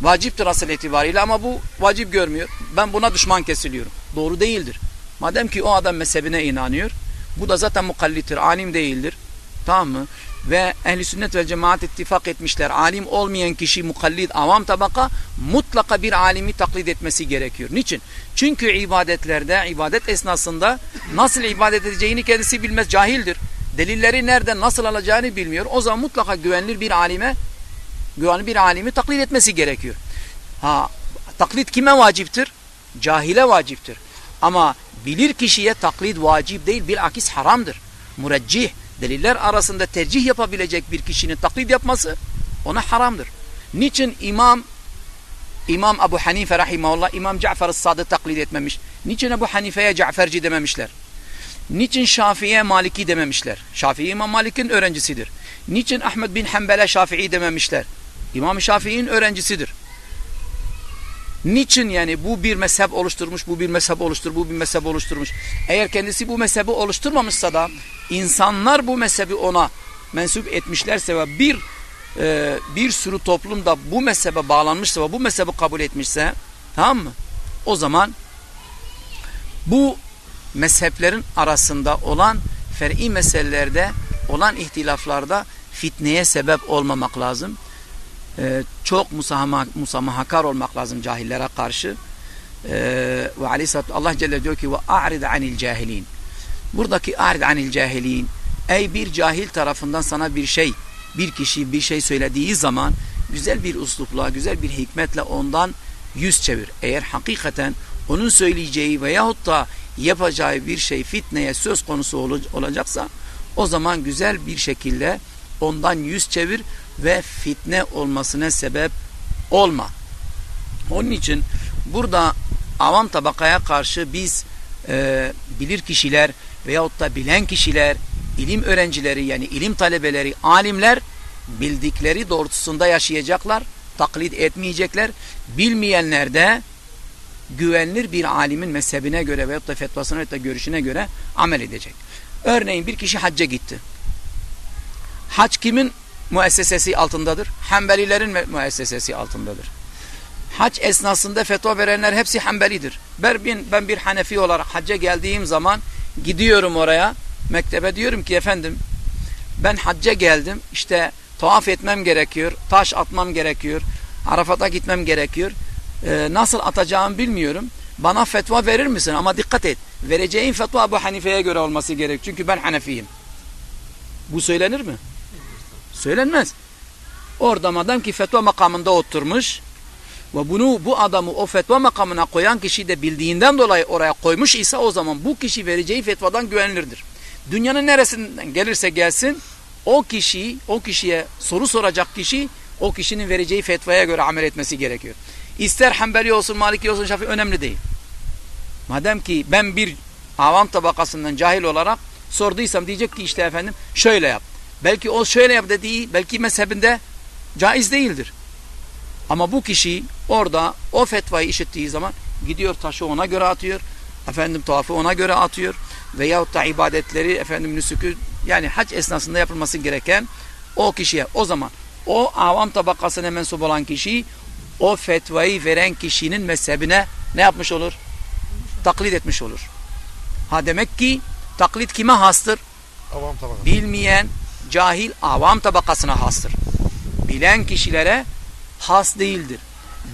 Vaciptir asıl itibariyle ama bu vacip görmüyor. Ben buna düşman kesiliyorum. Doğru değildir. Madem ki o adam mezhebine inanıyor, bu da zaten mukallittir, alim değildir. Tamam mı? Ve ehli sünnet ve cemaat ittifak etmişler. Alim olmayan kişi mukallid, avam tabaka mutlaka bir alimi taklit etmesi gerekiyor. Niçin? Çünkü ibadetlerde, ibadet esnasında nasıl ibadet edeceğini kendisi bilmez, cahildir. Delilleri nereden, nasıl alacağını bilmiyor. O zaman mutlaka güvenilir bir alime, güvenilir bir alimi taklit etmesi gerekiyor. Ha, taklit kime vaciptir? Cahile vaciptir. Ama bilir kişiye taklit vacip değil, bilakis haramdır. Mureccih, deliller arasında tercih yapabilecek bir kişinin taklit yapması ona haramdır. Niçin İmam İmam Ebu Hanife rahimahullah İmam Cafer-ı Sadık taklit etmemiş? Niçin Ebu Hanife'ye Caferci dememişler? Niçin Şafii'ye Maliki dememişler? Şafii İmam Malik'in öğrencisidir. Niçin Ahmet bin Hanbel'e Şafii dememişler? İmam Şafii'nin öğrencisidir. Niçin yani bu bir mezhep oluşturmuş, bu bir mezhep oluştur, bu bir mezhep oluşturmuş. Eğer kendisi bu mezhebi oluşturmamışsa da insanlar bu mezhebi ona mensup etmişlerse ve bir e, bir sürü toplum da bu mezhebe bağlanmışsa ve bu mezhebi kabul etmişse tamam mı? O zaman bu mezheplerin arasında olan fer'i meselelerde olan ihtilaflarda fitneye sebep olmamak lazım e, çok musamaha, musamahakar olmak lazım cahillere karşı. E, ve aleyhissalatü Allah Celle diyor ki ve a'rid anil cahilin. Buradaki a'rid anil cahilin ey bir cahil tarafından sana bir şey bir kişi bir şey söylediği zaman güzel bir uslupla, güzel bir hikmetle ondan yüz çevir. Eğer hakikaten onun söyleyeceği veyahut da yapacağı bir şey fitneye söz konusu olacaksa o zaman güzel bir şekilde ondan yüz çevir ve fitne olmasına sebep olma. Onun için burada avam tabakaya karşı biz e, bilir kişiler veyahut da bilen kişiler, ilim öğrencileri yani ilim talebeleri, alimler bildikleri doğrultusunda yaşayacaklar, taklit etmeyecekler. Bilmeyenler de güvenilir bir alimin mezhebine göre veyahut da fetvasına veyahut da görüşüne göre amel edecek. Örneğin bir kişi hacca gitti. Hac kimin müessesesi altındadır. Hanbelilerin müessesesi altındadır. Hac esnasında fetva verenler hepsi Hanbelidir. Ben, ben bir Hanefi olarak hacca geldiğim zaman gidiyorum oraya. Mektebe diyorum ki efendim ben hacca geldim. İşte tuhaf etmem gerekiyor. Taş atmam gerekiyor. Arafat'a gitmem gerekiyor. Ee, nasıl atacağımı bilmiyorum. Bana fetva verir misin? Ama dikkat et. Vereceğin fetva bu Hanife'ye göre olması gerek. Çünkü ben Hanefiyim. Bu söylenir mi? Söylenmez. Orada madem ki fetva makamında oturmuş ve bunu bu adamı o fetva makamına koyan kişi de bildiğinden dolayı oraya koymuş ise o zaman bu kişi vereceği fetvadan güvenilirdir. Dünyanın neresinden gelirse gelsin o kişi, o kişiye soru soracak kişi o kişinin vereceği fetvaya göre amel etmesi gerekiyor. İster Hanbeli olsun, Maliki olsun, Şafii önemli değil. Madem ki ben bir avam tabakasından cahil olarak sorduysam diyecek ki işte efendim şöyle yap. Belki o şöyle yap dediği belki mezhebinde caiz değildir. Ama bu kişi orada o fetvayı işittiği zaman gidiyor taşı ona göre atıyor. Efendim tuhafı ona göre atıyor. Veyahut da ibadetleri efendim nüsükü yani hac esnasında yapılması gereken o kişiye o zaman o avam tabakasına mensup olan kişi o fetvayı veren kişinin mezhebine ne yapmış olur? Taklit etmiş olur. Ha demek ki taklit kime hastır? Avam tabakası. Bilmeyen, cahil avam tabakasına hastır. Bilen kişilere has değildir.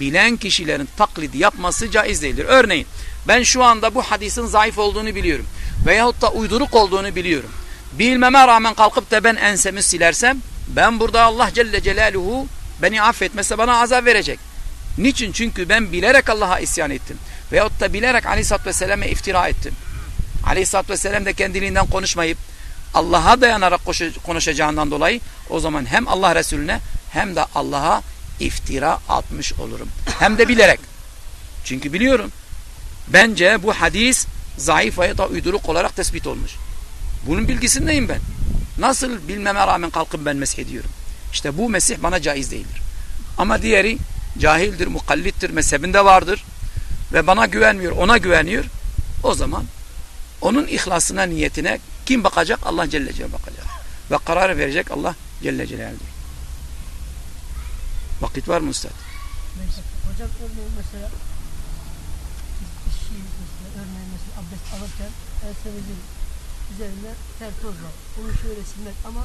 Bilen kişilerin taklidi yapması caiz değildir. Örneğin ben şu anda bu hadisin zayıf olduğunu biliyorum. Veyahut da uyduruk olduğunu biliyorum. Bilmeme rağmen kalkıp da ben ensemi silersem ben burada Allah Celle Celaluhu beni affetmezse bana azap verecek. Niçin? Çünkü ben bilerek Allah'a isyan ettim. Veyahut da bilerek Aleyhisselatü Vesselam'a iftira ettim. Aleyhisselatü Vesselam de kendiliğinden konuşmayıp Allah'a dayanarak konuşacağından dolayı o zaman hem Allah Resulüne hem de Allah'a iftira atmış olurum. Hem de bilerek. Çünkü biliyorum. Bence bu hadis zayıf veya da uyduruk olarak tespit olmuş. Bunun bilgisindeyim ben. Nasıl bilmeme rağmen kalkıp ben mesih ediyorum. İşte bu mesih bana caiz değildir. Ama diğeri cahildir, mukallittir, mezhebinde vardır ve bana güvenmiyor, ona güveniyor. O zaman onun ihlasına, niyetine kim bakacak? Allah Celle Celle bakacak. Ve karar verecek Allah Celle Celaluhu. Vakit var mı Üstad? Hocam örneğin mesela kişi mesela örneğin mesela abdest alırken elsemizin üzerinde ter toz var. Onu şöyle silmek ama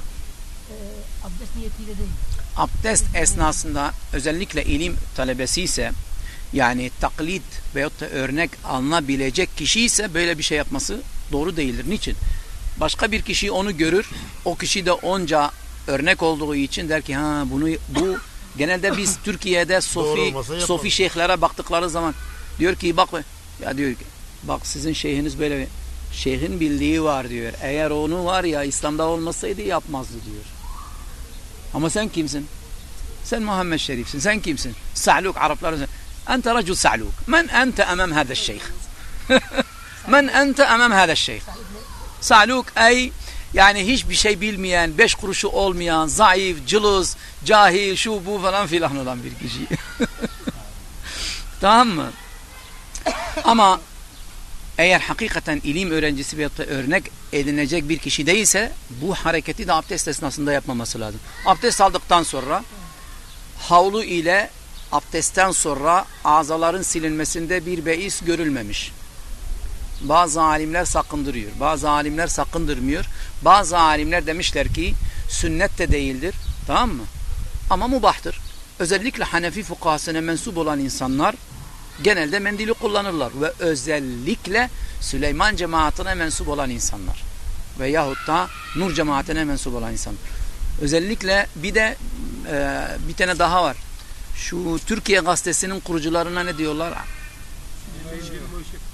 e, abdest niyetiyle değil. Abdest esnasında özellikle ilim talebesi ise yani taklit veyahut da örnek alınabilecek kişi ise böyle bir şey yapması doğru değildir. Niçin? Başka bir kişi onu görür. O kişi de onca örnek olduğu için der ki ha bunu bu genelde biz [laughs] Türkiye'de sofi sofi şeyhlere baktıkları zaman diyor ki bak ya diyor ki bak sizin şeyhiniz böyle şeyhin bildiği var diyor. Eğer onu var ya İslam'da olmasaydı yapmazdı diyor. Ama sen kimsin? Sen Muhammed Şerif'sin. Sen kimsin? Sa'luk Araplar. Ente racul sa'luk. Men ente emam hada şeyh. [laughs] Men ente emam hada şeyh. Sa'luk ey yani hiçbir şey bilmeyen, beş kuruşu olmayan, zayıf, cılız, cahil, şu bu falan filan olan bir kişi. [laughs] tamam mı? Ama eğer hakikaten ilim öğrencisi veya da örnek edinecek bir kişi değilse bu hareketi de abdest esnasında yapmaması lazım. Abdest aldıktan sonra havlu ile abdestten sonra azaların silinmesinde bir beis görülmemiş. Bazı alimler sakındırıyor. Bazı alimler sakındırmıyor. Bazı alimler demişler ki sünnet de değildir. Tamam mı? Ama mubahtır. Özellikle Hanefi fukahasına mensup olan insanlar genelde mendili kullanırlar. Ve özellikle Süleyman cemaatine mensup olan insanlar. Veyahut da Nur cemaatine mensup olan insanlar. Özellikle bir de e, bir tane daha var. Şu Türkiye gazetesinin kurucularına ne diyorlar?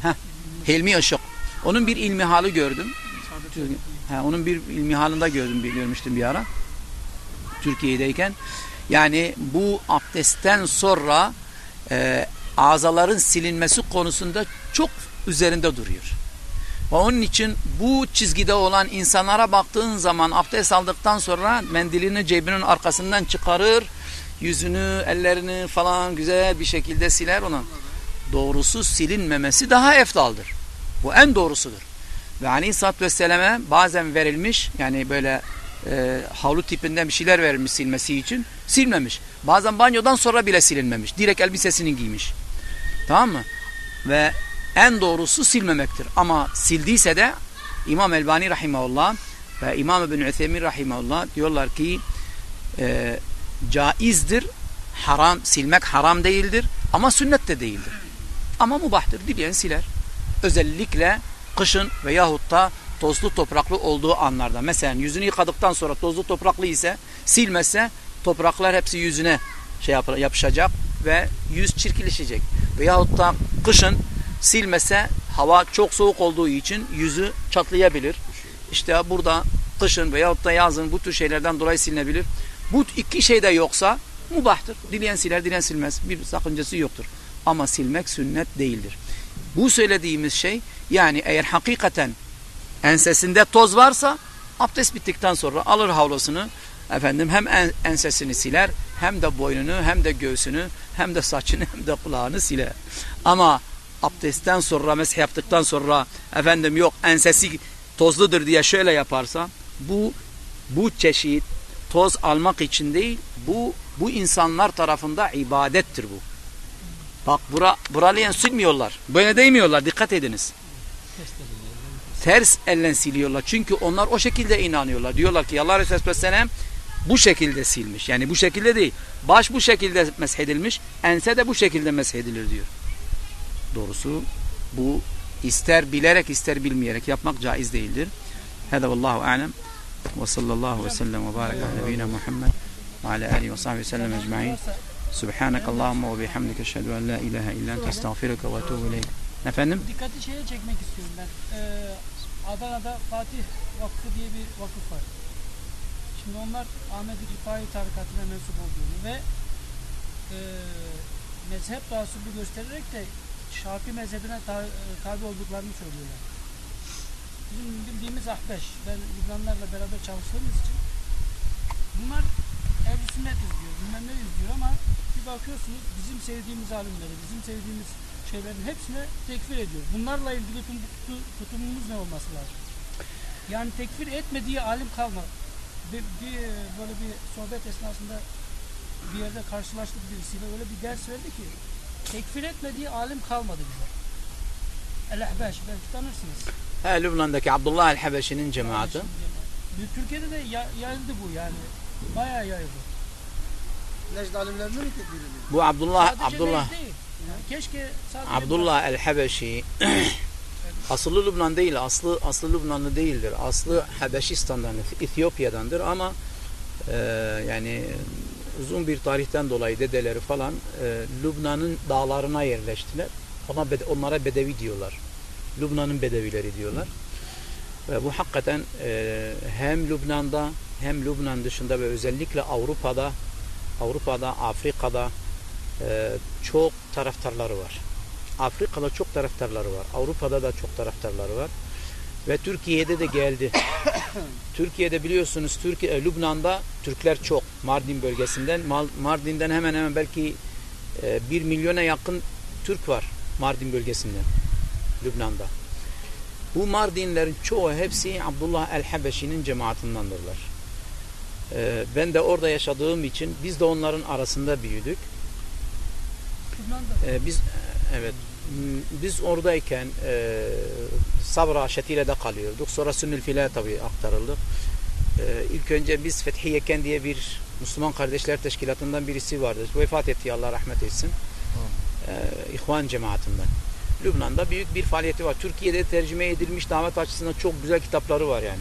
Heh, Helmi Işık. Onun bir ilmihalı gördüm. Ha, onun bir ilmihalında gördüm, görmüştüm bir ara. Türkiye'deyken. Yani bu abdestten sonra e, azaların silinmesi konusunda çok üzerinde duruyor. Ve onun için bu çizgide olan insanlara baktığın zaman abdest aldıktan sonra mendilini cebinin arkasından çıkarır, yüzünü, ellerini falan güzel bir şekilde siler ona. Doğrusu silinmemesi daha eftaldır. Bu en doğrusudur. Ve aleyhissalatü vesselam'e bazen verilmiş yani böyle e, havlu tipinden bir şeyler verilmiş silmesi için silmemiş. Bazen banyodan sonra bile silinmemiş. Direkt elbisesini giymiş. Tamam mı? Ve en doğrusu silmemektir. Ama sildiyse de İmam Elbani Rahimahullah ve İmam İbn Üthemin Rahimahullah diyorlar ki e, caizdir. Haram, silmek haram değildir. Ama sünnet de değildir. Ama mubahtır. Dileyen siler. Özellikle kışın veyahut da tozlu topraklı olduğu anlarda. Mesela yüzünü yıkadıktan sonra tozlu topraklı ise silmese topraklar hepsi yüzüne şey yapışacak ve yüz çirkileşecek. Veyahut da kışın silmese hava çok soğuk olduğu için yüzü çatlayabilir. İşte burada kışın veyahut da yazın bu tür şeylerden dolayı silinebilir. Bu iki şey de yoksa mubahtır. Dileyen siler, dileyen silmez. Bir sakıncası yoktur. Ama silmek sünnet değildir. Bu söylediğimiz şey yani eğer hakikaten ensesinde toz varsa abdest bittikten sonra alır havlusunu efendim hem ensesini siler hem de boynunu hem de göğsünü hem de saçını [laughs] hem de kulağını siler. Ama abdestten sonra mesh yaptıktan sonra efendim yok ensesi tozludur diye şöyle yaparsa bu bu çeşit toz almak için değil bu bu insanlar tarafında ibadettir bu. Bak bura, buralayan silmiyorlar. Böyle değmiyorlar. Dikkat ediniz. Ters ellen siliyorlar. Çünkü onlar o şekilde inanıyorlar. Diyorlar ki Allah Resulü Aleyhisselam bu şekilde silmiş. Yani bu şekilde değil. Baş bu şekilde meshedilmiş. Ense de bu şekilde meshedilir diyor. Doğrusu bu ister bilerek ister bilmeyerek yapmak caiz değildir. Hada vallahu alem. Ve sallallahu ve sellem ve barik ala Muhammed ve ala alihi ve sahbihi sellem ecmaîn. Subhanakallahumma ve bihamdike eşhedü en la ilahe illa ente estağfiruke ve etûbü ileyk. Efendim? Dikkati şeye çekmek istiyorum ben. Ee, Adana'da Fatih Vakfı diye bir vakıf var. Şimdi onlar Ahmet Rifai tarikatına mensup olduğunu ve e, mezhep taassubu göstererek de Şafii mezhebine e, tabi olduklarını söylüyorlar. Bizim bildiğimiz Ahbeş, ben Lübnanlarla beraber çalıştığımız için bunlar sünnet izliyor, bilmem ne izliyor ama bir bakıyorsunuz bizim sevdiğimiz alimleri, bizim sevdiğimiz şeylerin hepsine tekfir ediyor. Bunlarla ilgili tutum, tutu- tutumumuz ne olması lazım? Yani tekfir etmediği alim kalmadı. Bir, bir böyle bir sohbet esnasında bir yerde karşılaştık birisiyle öyle bir ders verdi ki tekfir etmediği alim kalmadı bize. El-Ehbeş belki tanırsınız. Ha, Lübnan'daki Abdullah el-Habeşi'nin cemaati. Türkiye'de de ya- yayıldı bu yani. Bayağı yayıldı. Necd alimlerini mi tekbir ediyor? Bu Abdullah Sadece Abdullah değil. Yani keşke sadece Abdullah el-Habeşi aslı Lübnan değil, aslı aslı Lübnanlı değildir. Aslı Habeşistan'dan, Etiyopya'dandır ama e, yani uzun bir tarihten dolayı dedeleri falan e, Lübnan'ın dağlarına yerleştiler. Ona bede- onlara Bedevi diyorlar. Lübnan'ın Bedevileri diyorlar. Ve bu hakikaten e, hem Lübnan'da hem Lübnan dışında ve özellikle Avrupa'da Avrupa'da, Afrika'da e, çok taraftarları var. Afrika'da çok taraftarları var. Avrupa'da da çok taraftarları var. Ve Türkiye'de de geldi. [coughs] Türkiye'de biliyorsunuz Türkiye, e, Lübnan'da Türkler çok. Mardin bölgesinden. Mardin'den hemen hemen belki e, bir milyona yakın Türk var Mardin bölgesinden. Lübnan'da. Bu Mardinlerin çoğu hepsi Abdullah el-Habeşi'nin cemaatindendirler. E, ben de orada yaşadığım için biz de onların arasında büyüdük. Lübnan'da. Ee, biz evet m, biz oradayken e, Sabra Şetile'de kalıyorduk. Sonra Sünnülfil'e tabii aktarıldık. Ee, ilk önce biz Fethiyeken diye bir Müslüman Kardeşler Teşkilatı'ndan birisi vardı. Vefat etti Allah rahmet etsin. Ee, İhvan cemaatinden. Lübnan'da büyük bir faaliyeti var. Türkiye'de tercüme edilmiş davet açısından çok güzel kitapları var yani.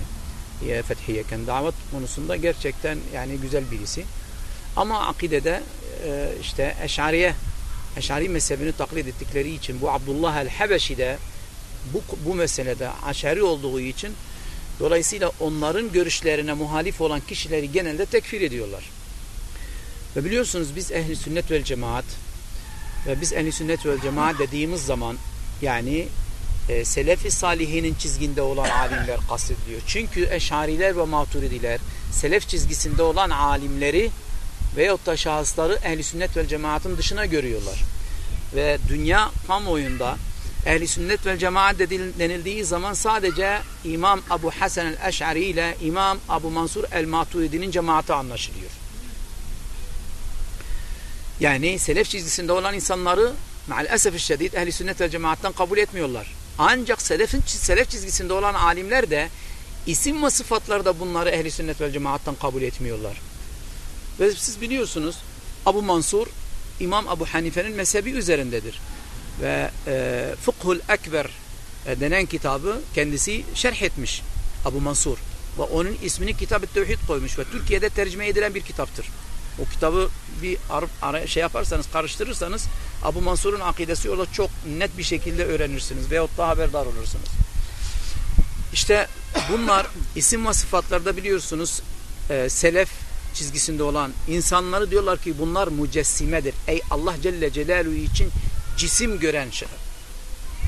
Fethiyeken davet konusunda gerçekten yani güzel birisi. Ama akidede e, işte Eşariye Eşari mezhebini taklit ettikleri için bu Abdullah el-Habeşi de bu, bu meselede aşari olduğu için dolayısıyla onların görüşlerine muhalif olan kişileri genelde tekfir ediyorlar. Ve biliyorsunuz biz ehli sünnet vel cemaat ve biz ehli sünnet vel cemaat dediğimiz zaman yani e, Selefi salihinin çizginde olan alimler [coughs] kastediliyor. Çünkü eşariler ve maturidiler selef çizgisinde olan alimleri veyahut da şahısları ehli sünnet vel cemaatin dışına görüyorlar. Ve dünya kamuoyunda ehli sünnet vel cemaat denildiği zaman sadece İmam Abu Hasan el-Eş'ari ile İmam Abu Mansur el-Maturidi'nin cemaati anlaşılıyor. Yani selef çizgisinde olan insanları maalesef şiddet ehli sünnet vel cemaatten kabul etmiyorlar. Ancak selefin selef çizgisinde olan alimler de isim ve sıfatlarda bunları ehli sünnet vel cemaattan kabul etmiyorlar. Ve siz biliyorsunuz Abu Mansur İmam Abu Hanife'nin mezhebi üzerindedir. Ve e, Fıkhul Ekber e, denen kitabı kendisi şerh etmiş Abu Mansur. Ve onun ismini Kitab-ı Tevhid koymuş ve Türkiye'de tercüme edilen bir kitaptır. O kitabı bir ar, ara, şey yaparsanız, karıştırırsanız Abu Mansur'un akidesi orada çok net bir şekilde öğrenirsiniz veyahut da haberdar olursunuz. İşte bunlar [coughs] isim ve sıfatlarda biliyorsunuz e, selef çizgisinde olan insanları diyorlar ki bunlar mücessimedir. Ey Allah Celle Celaluhu için cisim gören şey,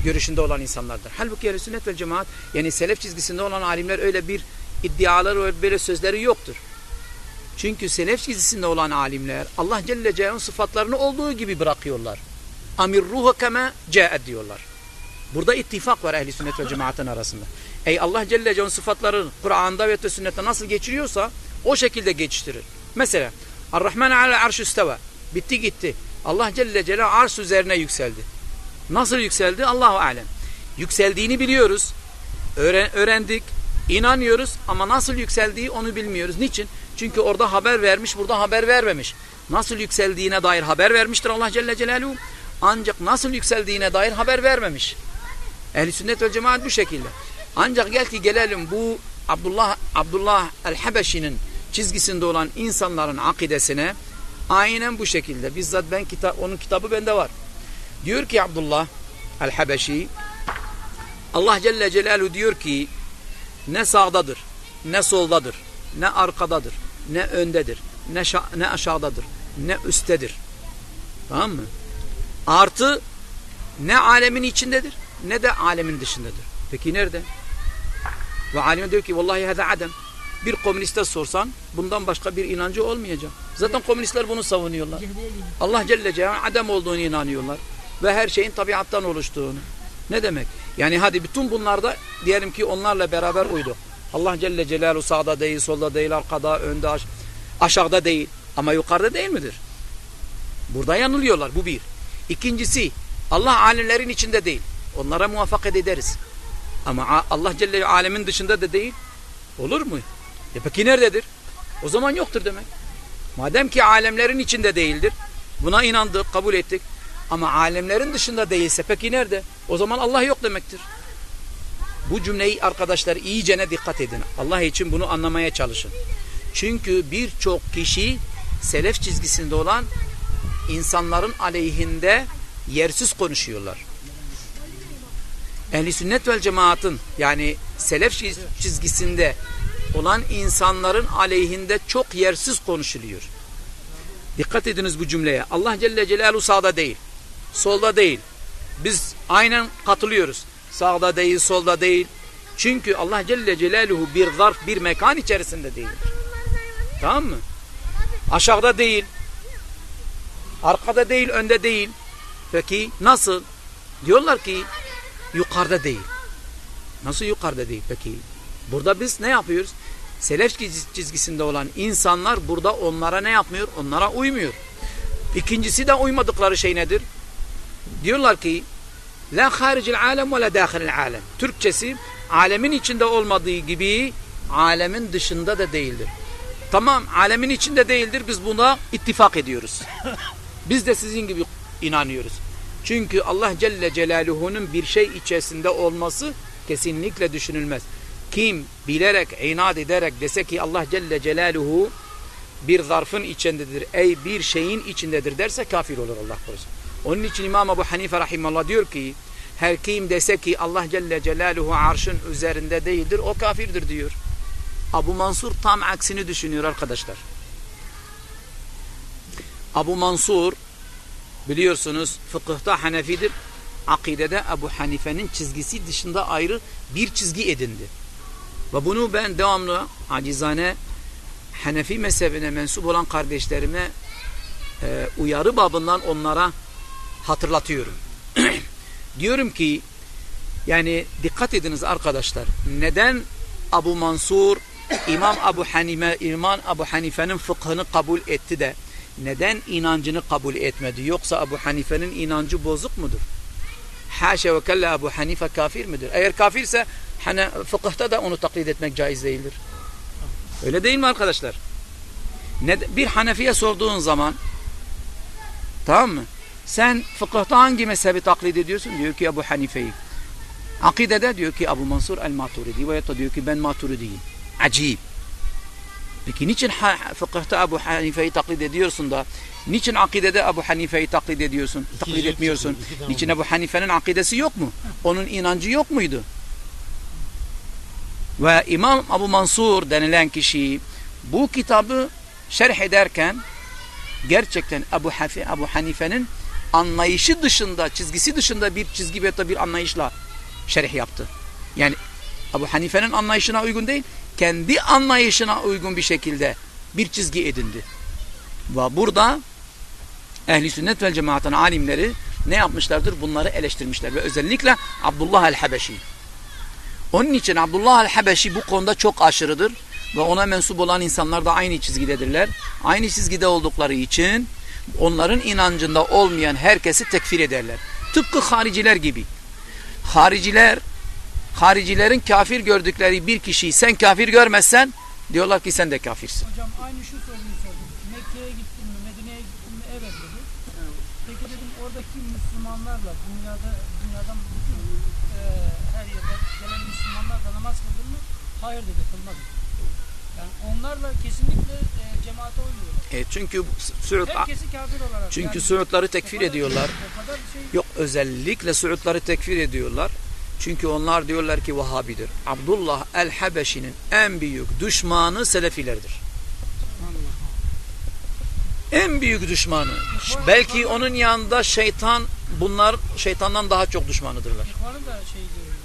görüşünde olan insanlardır. Halbuki ehl sünnet ve cemaat yani selef çizgisinde olan alimler öyle bir iddiaları ve böyle sözleri yoktur. Çünkü selef çizgisinde olan alimler Allah Celle Celaluhu'nun sıfatlarını olduğu gibi bırakıyorlar. Amir ruhu keme caet diyorlar. Burada ittifak var ehli sünnet ve cemaatin arasında. Ey Allah Celle Celaluhu'nun sıfatları Kur'an'da ve sünnette nasıl geçiriyorsa o şekilde geçiştirir. Mesela Ar-Rahman ala arş isteva. Bitti gitti. Allah Celle Celaluhu arş üzerine yükseldi. Nasıl yükseldi? Allahu alem. Yükseldiğini biliyoruz. Öğren öğrendik. inanıyoruz ama nasıl yükseldiği onu bilmiyoruz. Niçin? Çünkü orada haber vermiş, burada haber vermemiş. Nasıl yükseldiğine dair haber vermiştir Allah Celle Celaluhu. Ancak nasıl yükseldiğine dair haber vermemiş. Ehl-i sünnet ve cemaat bu şekilde. Ancak gel ki gelelim bu Abdullah Abdullah el-Habeşi'nin çizgisinde olan insanların akidesine Aynen bu şekilde. Bizzat ben kitap onun kitabı bende var. Diyor ki Abdullah el-Habeşi Allah Celle Celaluhu diyor ki ne sağdadır, ne soldadır, ne arkadadır, ne öndedir, ne, ne aşağıdadır, ne üsttedir. Tamam mı? Artı ne alemin içindedir, ne de alemin dışındadır. Peki nerede? Ve alim diyor ki vallahi hada adem. Bir komüniste sorsan bundan başka bir inancı olmayacak. Zaten komünistler bunu savunuyorlar. Allah Celle Celaluhu adem olduğunu inanıyorlar. Ve her şeyin tabiattan oluştuğunu. Ne demek? Yani hadi bütün bunlarda diyelim ki onlarla beraber uydu. Allah Celle Celaluhu sağda değil, solda değil, arkada, önde, aş- aşağıda değil. Ama yukarıda değil midir? Burada yanılıyorlar. Bu bir. İkincisi Allah alemlerin içinde değil. Onlara muvaffakat ederiz. Ama Allah Celle alemin dışında da değil. Olur mu? E peki nerededir? O zaman yoktur demek. Madem ki alemlerin içinde değildir. Buna inandık, kabul ettik. Ama alemlerin dışında değilse peki nerede? O zaman Allah yok demektir. Bu cümleyi arkadaşlar iyicene dikkat edin. Allah için bunu anlamaya çalışın. Çünkü birçok kişi selef çizgisinde olan insanların aleyhinde yersiz konuşuyorlar. Ehli sünnet vel cemaatın yani selef çiz- çizgisinde olan insanların aleyhinde çok yersiz konuşuluyor. Dikkat ediniz bu cümleye. Allah Celle Celaluhu sağda değil, solda değil. Biz aynen katılıyoruz. Sağda değil, solda değil. Çünkü Allah Celle Celaluhu bir zarf, bir mekan içerisinde değildir. Tamam mı? Aşağıda değil, arkada değil, önde değil. Peki nasıl? Diyorlar ki yukarıda değil. Nasıl yukarıda değil peki? Burada biz ne yapıyoruz? Selef çiz- çizgisinde olan insanlar burada onlara ne yapmıyor? Onlara uymuyor. İkincisi de uymadıkları şey nedir? Diyorlar ki la haricil alem ve la dahilil alem. Türkçesi alemin içinde olmadığı gibi alemin dışında da değildir. Tamam alemin içinde değildir biz buna ittifak ediyoruz. [laughs] Biz de sizin gibi inanıyoruz. Çünkü Allah Celle Celaluhu'nun bir şey içerisinde olması kesinlikle düşünülmez. Kim bilerek, inat ederek dese ki Allah Celle Celaluhu bir zarfın içindedir, ey bir şeyin içindedir derse kafir olur Allah korusun. Onun için İmam Ebu Hanife Rahimallah diyor ki her kim dese ki Allah Celle Celaluhu arşın üzerinde değildir o kafirdir diyor. Abu Mansur tam aksini düşünüyor arkadaşlar. Abu Mansur biliyorsunuz fıkıhta Hanefidir. Akidede Ebu Hanife'nin çizgisi dışında ayrı bir çizgi edindi. Ve bunu ben devamlı acizane Hanefi mezhebine mensup olan kardeşlerime e, uyarı babından onlara hatırlatıyorum. [clears throat] Diyorum ki yani dikkat ediniz arkadaşlar. Neden Abu Mansur İmam Abu Hanife İmam Abu Hanife'nin fıkhını kabul etti de neden inancını kabul etmedi? Yoksa Abu Hanife'nin inancı bozuk mudur? Haşa ve kella Abu Hanife kafir midir? Eğer kafirse hani fıkıhta da onu taklit etmek caiz değildir. Öyle değil mi arkadaşlar? Ne, bir Hanefi'ye sorduğun zaman tamam mı? Sen fıkıhta hangi mezhebi taklit ediyorsun? Diyor ki Ebu Hanife'yi. Akidede diyor ki Ebu Mansur el-Maturidi ve da diyor ki ben Maturidiyim. Acayip. Peki niçin fıkıhta Ebu Hanife'yi taklit ediyorsun da niçin akidede Ebu Hanife'yi taklit ediyorsun? Taklit etmiyorsun. Niçin Ebu Hanife'nin akidesi yok mu? Onun inancı yok muydu? Ve İmam Ebu Mansur denilen kişi bu kitabı şerh ederken gerçekten Ebu, Hafi, Ebu Hanife'nin anlayışı dışında, çizgisi dışında bir çizgi ve bir anlayışla şerh yaptı. Yani Ebu Hanife'nin anlayışına uygun değil, kendi anlayışına uygun bir şekilde bir çizgi edindi. Ve burada ehli sünnet vel cemaatın alimleri ne yapmışlardır? Bunları eleştirmişler ve özellikle Abdullah el-Habeşi. Onun için Abdullah el-Habeşi bu konuda çok aşırıdır ve ona mensup olan insanlar da aynı çizgidedirler. Aynı çizgide oldukları için onların inancında olmayan herkesi tekfir ederler. Tıpkı hariciler gibi. Hariciler haricilerin kafir gördükleri bir kişiyi sen kafir görmezsen diyorlar ki sen de kafirsin. Hocam aynı şu soruyu sordum. Mekke'ye gittin mi, Medine'ye gittin mi? Evet dedi. Peki dedim oradaki Müslümanlarla dünyada dünyadan bütün e, her yerde gelen Müslümanlarla namaz kıldın mı? Hayır dedi, kılmadım. Yani onlarla kesinlikle e, cemaate uymuyorlar. E, çünkü Suud Herkesi kafir olarak. çünkü yani, Suudları tekfir kadar- ediyorlar. Kadar şey Yok özellikle Suudları tekfir ediyorlar. Çünkü onlar diyorlar ki Vahhabidir. Abdullah el-Habeşi'nin en büyük düşmanı Selefilerdir. En büyük düşmanı. Belki onun yanında şeytan bunlar şeytandan daha çok düşmanıdırlar. Da şey diyorlar.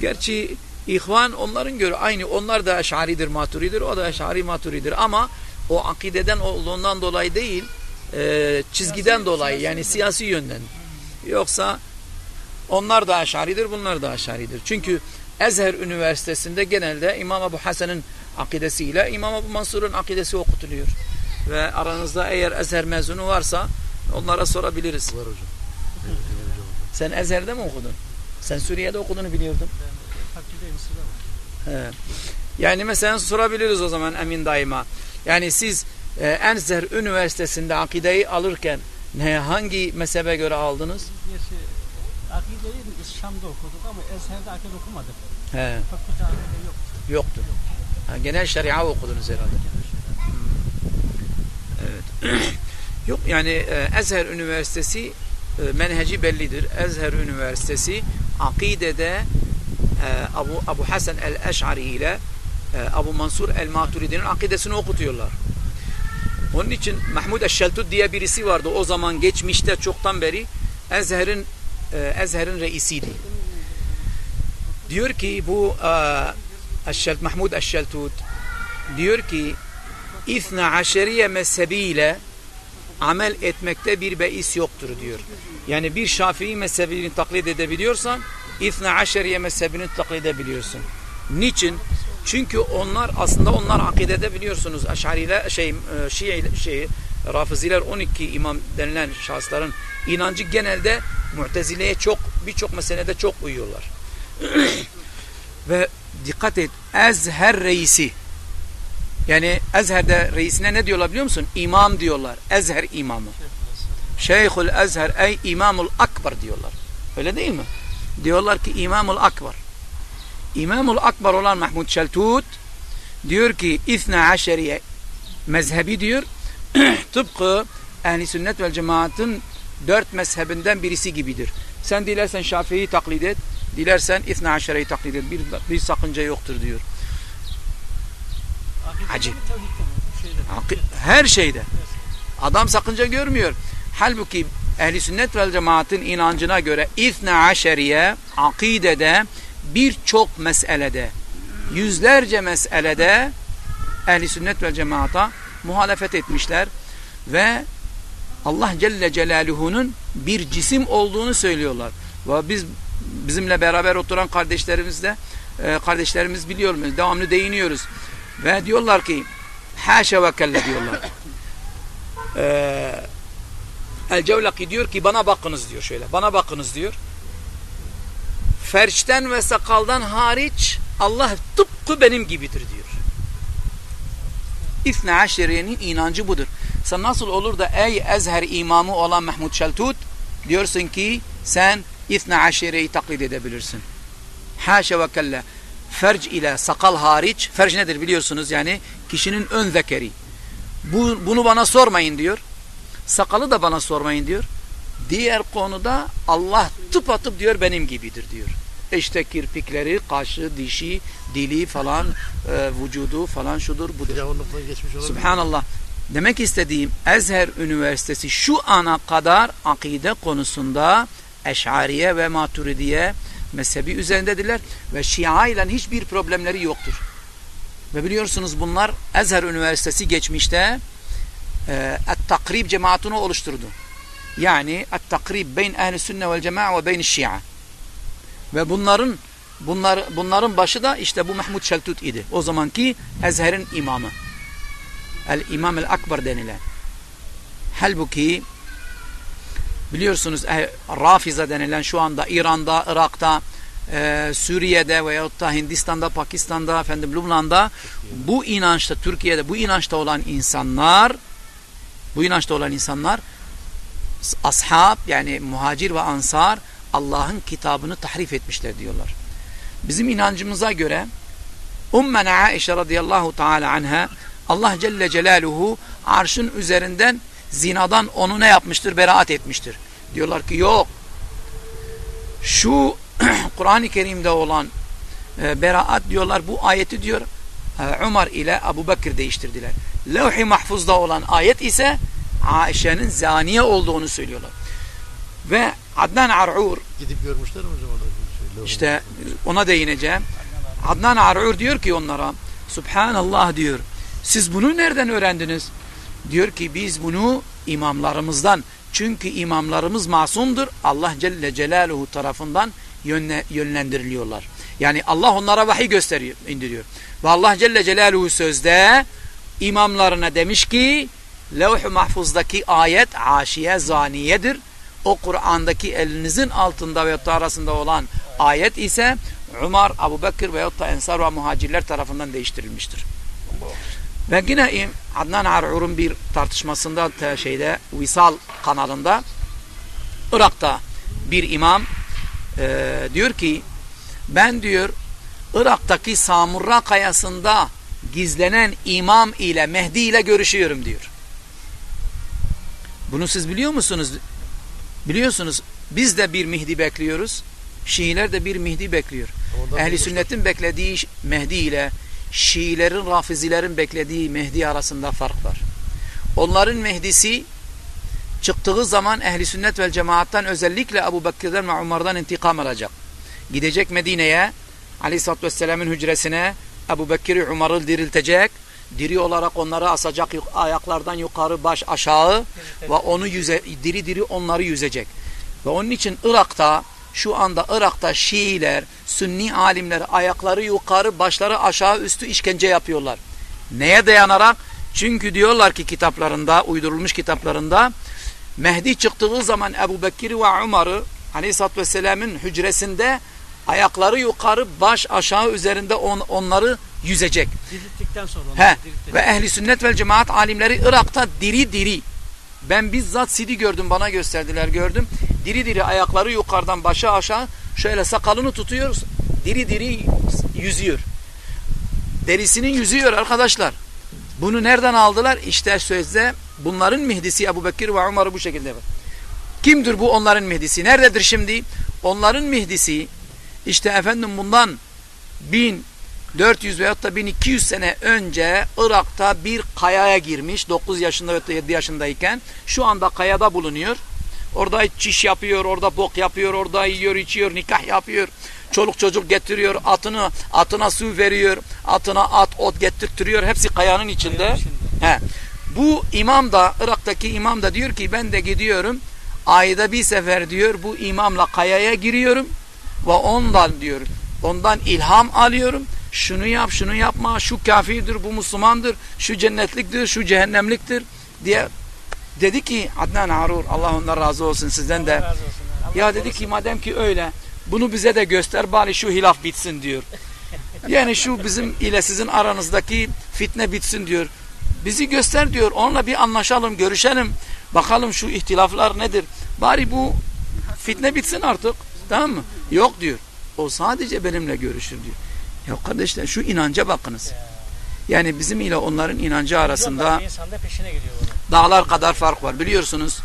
Gerçi ihvan onların göre aynı. Onlar da eşaridir, maturidir. O da eşari maturidir. Ama o akideden olduğundan dolayı değil, e, çizgiden Siyasi- dolayı siyasi yani yönden. siyasi yönden. Yoksa onlar da eşaridir, bunlar da eşaridir. Çünkü Ezher Üniversitesi'nde genelde İmam Ebu Hasan'ın akidesiyle İmam Ebu Mansur'un akidesi okutuluyor. Ve aranızda eğer Ezher mezunu varsa onlara sorabiliriz. Var hocam. Sen Ezher'de mi okudun? Sen Suriye'de okuduğunu biliyordum. Fakirde Mısır'da var. He. Yani mesela sorabiliriz o zaman Emin Daima. Yani siz e, Enzer Üniversitesi'nde akideyi alırken ne hangi mezhebe göre aldınız? Gerçi akideyi biz Şam'da okuduk ama Ezher'de akide okumadık. He, Fakülte akide yok. yoktu. Ha, genel şeria okudunuz herhalde. Evet. [clears throat] Yok yani Ezher Üniversitesi e, menheci bellidir. Ezher Üniversitesi akidede e, Abu, Abu Hasan el-Eş'ari ile e, Abu Mansur el-Maturidi'nin akidesini okutuyorlar. Onun için Mahmud Eşşeltud diye birisi vardı. O zaman geçmişte çoktan beri Ezher'in e, Ezher'in reisiydi. Diyor ki bu e, Eşşel, Mahmud Eşşeltud diyor ki İthna Aşeriye mezhebiyle amel etmekte bir beis yoktur diyor. Yani bir Şafii mezhebini taklit edebiliyorsan İthna Aşeriye mezhebini taklit edebiliyorsun. Niçin? Çünkü onlar aslında onlar akidede biliyorsunuz Eşariler şey e, Şii şey Rafiziler 12 imam denilen şahısların inancı genelde Mu'tezileye çok birçok meselede çok uyuyorlar. [clears throat] Ve dikkat et Ezher reisi yani Ezher'de reisine ne diyorlar biliyor musun? İmam diyorlar. Ezher imamı. Şeyhül Ezher ey İmamul Akbar diyorlar. Öyle değil mi? Diyorlar ki İmamul Akbar. İmamul Akbar olan Mahmud Şeltut diyor ki İthna Aşeriye mezhebi diyor [clears throat] tıpkı ehli sünnet vel cemaatin dört mezhebinden birisi gibidir. Sen dilersen Şafii'yi taklit et, dilersen İthna Aşeriye'yi taklit et. Bir, bir sakınca yoktur diyor. Acip. Hak- Her şeyde. Adam sakınca görmüyor. Halbuki ehli sünnet vel cemaatin inancına göre İthna Aşeriye akidede birçok meselede yüzlerce meselede ehli sünnet vel cemaata muhalefet etmişler ve Allah Celle Celaluhu'nun bir cisim olduğunu söylüyorlar. Ve biz bizimle beraber oturan kardeşlerimiz de e, kardeşlerimiz biliyor muyuz? Devamlı değiniyoruz. Ve diyorlar ki haşa ve kelle diyorlar. Ee, [laughs] El Cevlaki diyor ki bana bakınız diyor şöyle. Bana bakınız diyor. Ferçten ve sakaldan hariç Allah tıpkı benim gibidir diyor. İthna Aşeriye'nin inancı budur. Sen nasıl olur da ey Ezher imamı olan Mahmud Şeltut diyorsun ki sen İthna Aşeriye'yi taklit edebilirsin. Haşa ve kelle. Ferc ile sakal hariç, ferc nedir biliyorsunuz yani kişinin ön zekeri. Bu, bunu bana sormayın diyor. Sakalı da bana sormayın diyor. Diğer konuda Allah tıpatıp diyor benim gibidir diyor. İşte kirpikleri, kaşı, dişi, dili falan, e, vücudu falan şudur budur. Subhanallah. Demek istediğim Ezher Üniversitesi şu ana kadar akide konusunda Eş'ariye ve Maturidiye mezhebi üzerindedirler ve Şia ile hiçbir problemleri yoktur. Ve biliyorsunuz bunlar Ezher Üniversitesi geçmişte e, Et-Takrib cemaatini oluşturdu. Yani Et-Takrib beyn ehl sünne vel cema'a ve beyn şia. Ve bunların bunlar bunların başı da işte bu Mahmud Şeltut idi. O zamanki Ezher'in imamı. El-İmam el-Akbar denilen. Halbuki biliyorsunuz eh, Rafiza denilen şu anda İran'da, Irak'ta, e, Suriye'de veyahut da Hindistan'da, Pakistan'da, efendim Lübnan'da bu inançta, Türkiye'de bu inançta olan insanlar bu inançta olan insanlar ashab yani muhacir ve ansar Allah'ın kitabını tahrif etmişler diyorlar. Bizim inancımıza göre Ummen Aişe radıyallahu teala anha Allah Celle Celaluhu arşın üzerinden zinadan onu ne yapmıştır? Beraat etmiştir. Diyorlar ki yok. Şu [clears throat] Kur'an-ı Kerim'de olan e, beraat diyorlar bu ayeti diyor e, Umar ile Abu Bakır değiştirdiler. Levh-i Mahfuz'da olan ayet ise Aişe'nin zaniye olduğunu söylüyorlar. Ve Adnan Ar'ur Gidip görmüşler mi hocam şey? işte ona değineceğim. Adnan Ar'ur diyor ki onlara Subhanallah diyor. Siz bunu nereden öğrendiniz? Diyor ki biz bunu imamlarımızdan. Çünkü imamlarımız masumdur. Allah Celle Celaluhu tarafından yönle, yönlendiriliyorlar. Yani Allah onlara vahiy gösteriyor, indiriyor. Ve Allah Celle Celaluhu sözde imamlarına demiş ki Levh-i Mahfuz'daki ayet aşiye zaniyedir. O Kur'an'daki elinizin altında ve arasında olan ayet ise Umar, Abu Bekir veyahut da Ensar ve Muhacirler tarafından değiştirilmiştir. Ve yine Adnan Ar'ur'un bir tartışmasında şeyde Visal kanalında Irak'ta bir imam e, diyor ki ben diyor Irak'taki Samurra kayasında gizlenen imam ile Mehdi ile görüşüyorum diyor. Bunu siz biliyor musunuz? Biliyorsunuz biz de bir Mehdi bekliyoruz. Şiiler de bir Mehdi bekliyor. Ondan Ehli sünnetin beklediği Mehdi ile Şiilerin, Rafizilerin beklediği Mehdi arasında fark var. Onların Mehdisi çıktığı zaman ehli sünnet vel cemaattan özellikle Ebu Bekir'den ve Umar'dan intikam alacak. Gidecek Medine'ye Aleyhisselatü Vesselam'ın hücresine Ebu Bekir'i Umar'ı diriltecek. Diri olarak onları asacak ayaklardan yukarı baş aşağı ve onu yüze, diri diri onları yüzecek. Ve onun için Irak'ta şu anda Irak'ta Şiiler, Sünni alimler ayakları yukarı başları aşağı üstü işkence yapıyorlar. Neye dayanarak? Çünkü diyorlar ki kitaplarında, uydurulmuş kitaplarında Mehdi çıktığı zaman Ebu Bekir ve Umar'ı Aleyhisselatü Vesselam'ın hücresinde ayakları yukarı baş aşağı üzerinde on, onları yüzecek. Dirilttikten sonra He. Ve ehli sünnet vel cemaat alimleri Irak'ta diri diri. Ben bizzat sidi gördüm bana gösterdiler gördüm. Diri diri ayakları yukarıdan başa aşağı şöyle sakalını tutuyor. Diri diri yüzüyor. Derisinin yüzüyor arkadaşlar. Bunu nereden aldılar? İşte sözde bunların mihdisi Ebu Bekir ve Umar'ı bu şekilde var. Kimdir bu onların mihdisi? Nerededir şimdi? Onların mihdisi işte efendim bundan 1400 veyahut da 1200 sene önce Irak'ta bir kayaya girmiş 9 yaşında da 7 yaşındayken şu anda kayada bulunuyor. Orada çiş yapıyor, orada bok yapıyor, orada yiyor, içiyor, nikah yapıyor. Çoluk çocuk getiriyor, atını atına su veriyor, atına at ot getirtiyor. Hepsi kayanın içinde. Kayanın içinde. He. Bu imam da Irak'taki imam da diyor ki ben de gidiyorum ayda bir sefer diyor bu imamla kayaya giriyorum ve ondan diyor ondan ilham alıyorum. Şunu yap, şunu yapma, şu kafirdir, bu Müslümandır, şu cennetliktir, şu cehennemliktir diye dedi ki Adnan Harur Allah ondan razı olsun sizden de. Olsun. Ya dedi ki madem ki öyle bunu bize de göster bari şu hilaf bitsin diyor. [laughs] Yani şu bizim ile sizin aranızdaki fitne bitsin diyor. Bizi göster diyor. Onunla bir anlaşalım, görüşelim. Bakalım şu ihtilaflar nedir? Bari bu fitne bitsin artık. Tamam mı? Yok diyor. O sadece benimle görüşür diyor. Ya kardeşler şu inanca bakınız. Yani bizim ile onların inancı arasında dağlar kadar fark var. Biliyorsunuz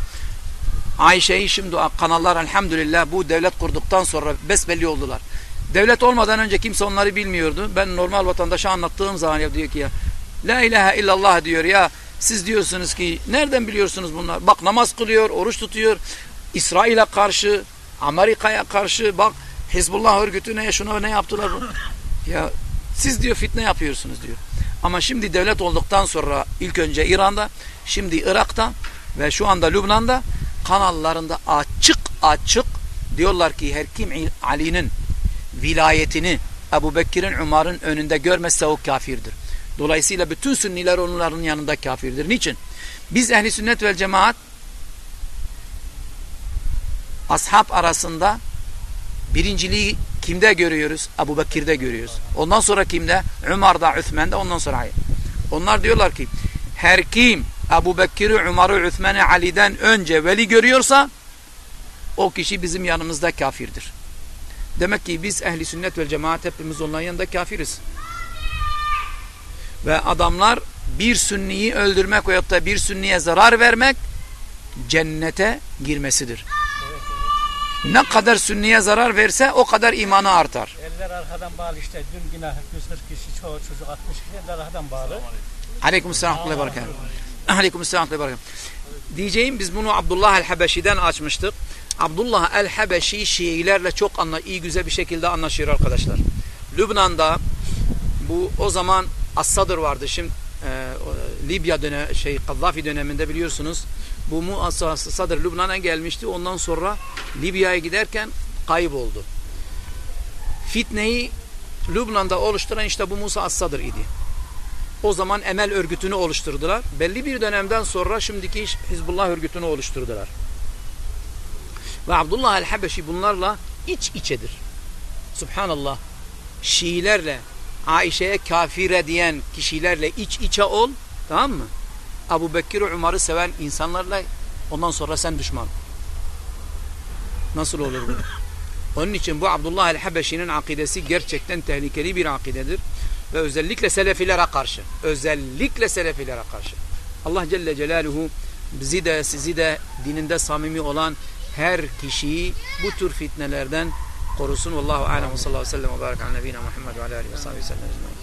Ayşe'yi şimdi kanallar elhamdülillah bu devlet kurduktan sonra besbelli oldular. Devlet olmadan önce kimse onları bilmiyordu. Ben normal vatandaşa anlattığım zaman ya diyor ki ya La ilahe illallah diyor ya siz diyorsunuz ki nereden biliyorsunuz bunlar? Bak namaz kılıyor, oruç tutuyor. İsrail'e karşı, Amerika'ya karşı bak Hizbullah örgütüne şuna ne yaptılar? ya siz diyor fitne yapıyorsunuz diyor. Ama şimdi devlet olduktan sonra ilk önce İran'da, şimdi Irak'ta ve şu anda Lübnan'da kanallarında açık açık diyorlar ki her kim Ali'nin vilayetini Ebu Bekir'in Umar'ın önünde görmezse o kafirdir. Dolayısıyla bütün sünniler onların yanında kafirdir. Niçin? Biz ehli sünnet vel cemaat ashab arasında birinciliği kimde görüyoruz? Ebu Bekir'de görüyoruz. Ondan sonra kimde? Umar'da, Üthman'da, ondan sonra Ali. Onlar diyorlar ki her kim Ebu Bekir'i, Umar'ı, Üthman'ı, Ali'den önce veli görüyorsa o kişi bizim yanımızda kafirdir. Demek ki biz ehli sünnet vel cemaat hepimiz onların yanında kafiriz. Ve adamlar bir sünniyi öldürmek veyahut da bir sünniye zarar vermek cennete girmesidir. Ne kadar sünniye zarar verse o kadar imanı artar. Eller arkadan bağlı işte. Dün yine 140 kişi, çoğu çocuk 60 kişi eller arkadan bağlı. Aleykümselam ve rahmetullahi ve berekatuhu. Aleykümselam ve berekatuhu. Diyeceğim biz bunu Abdullah el-Habeşi'den açmıştık. Abdullah el-Habeşi Şiilerle çok anla iyi güzel bir şekilde anlaşıyor arkadaşlar. Lübnan'da bu o zaman As-Sadr vardı. Şimdi e, Libya dönem şey Kaddafi döneminde biliyorsunuz bu mu As-Sadr Lübnan'a gelmişti. Ondan sonra Libya'ya giderken kayboldu. Fitneyi Lübnan'da oluşturan işte bu Musa As-Sadr idi. O zaman Emel örgütünü oluşturdular. Belli bir dönemden sonra şimdiki Hizbullah örgütünü oluşturdular. Ve Abdullah el-Habeşi bunlarla iç içedir. Subhanallah. Şiilerle, Aişe'ye kafire diyen kişilerle iç içe ol. Tamam mı? Abu Bekir Umar'ı seven insanlarla ondan sonra sen düşman. Nasıl olur bu? [laughs] Onun için bu Abdullah el-Habeşi'nin akidesi gerçekten tehlikeli bir akidedir. Ve özellikle Selefilere karşı. Özellikle Selefilere karşı. Allah Celle Celaluhu bizi de sizi de dininde samimi olan her kişiyi bu tür fitnelerden korusun. Vallahu alem ve sallallahu aleyhi ve sellem ve barik ala nebine Muhammed ve ala aleyhi ve sellem.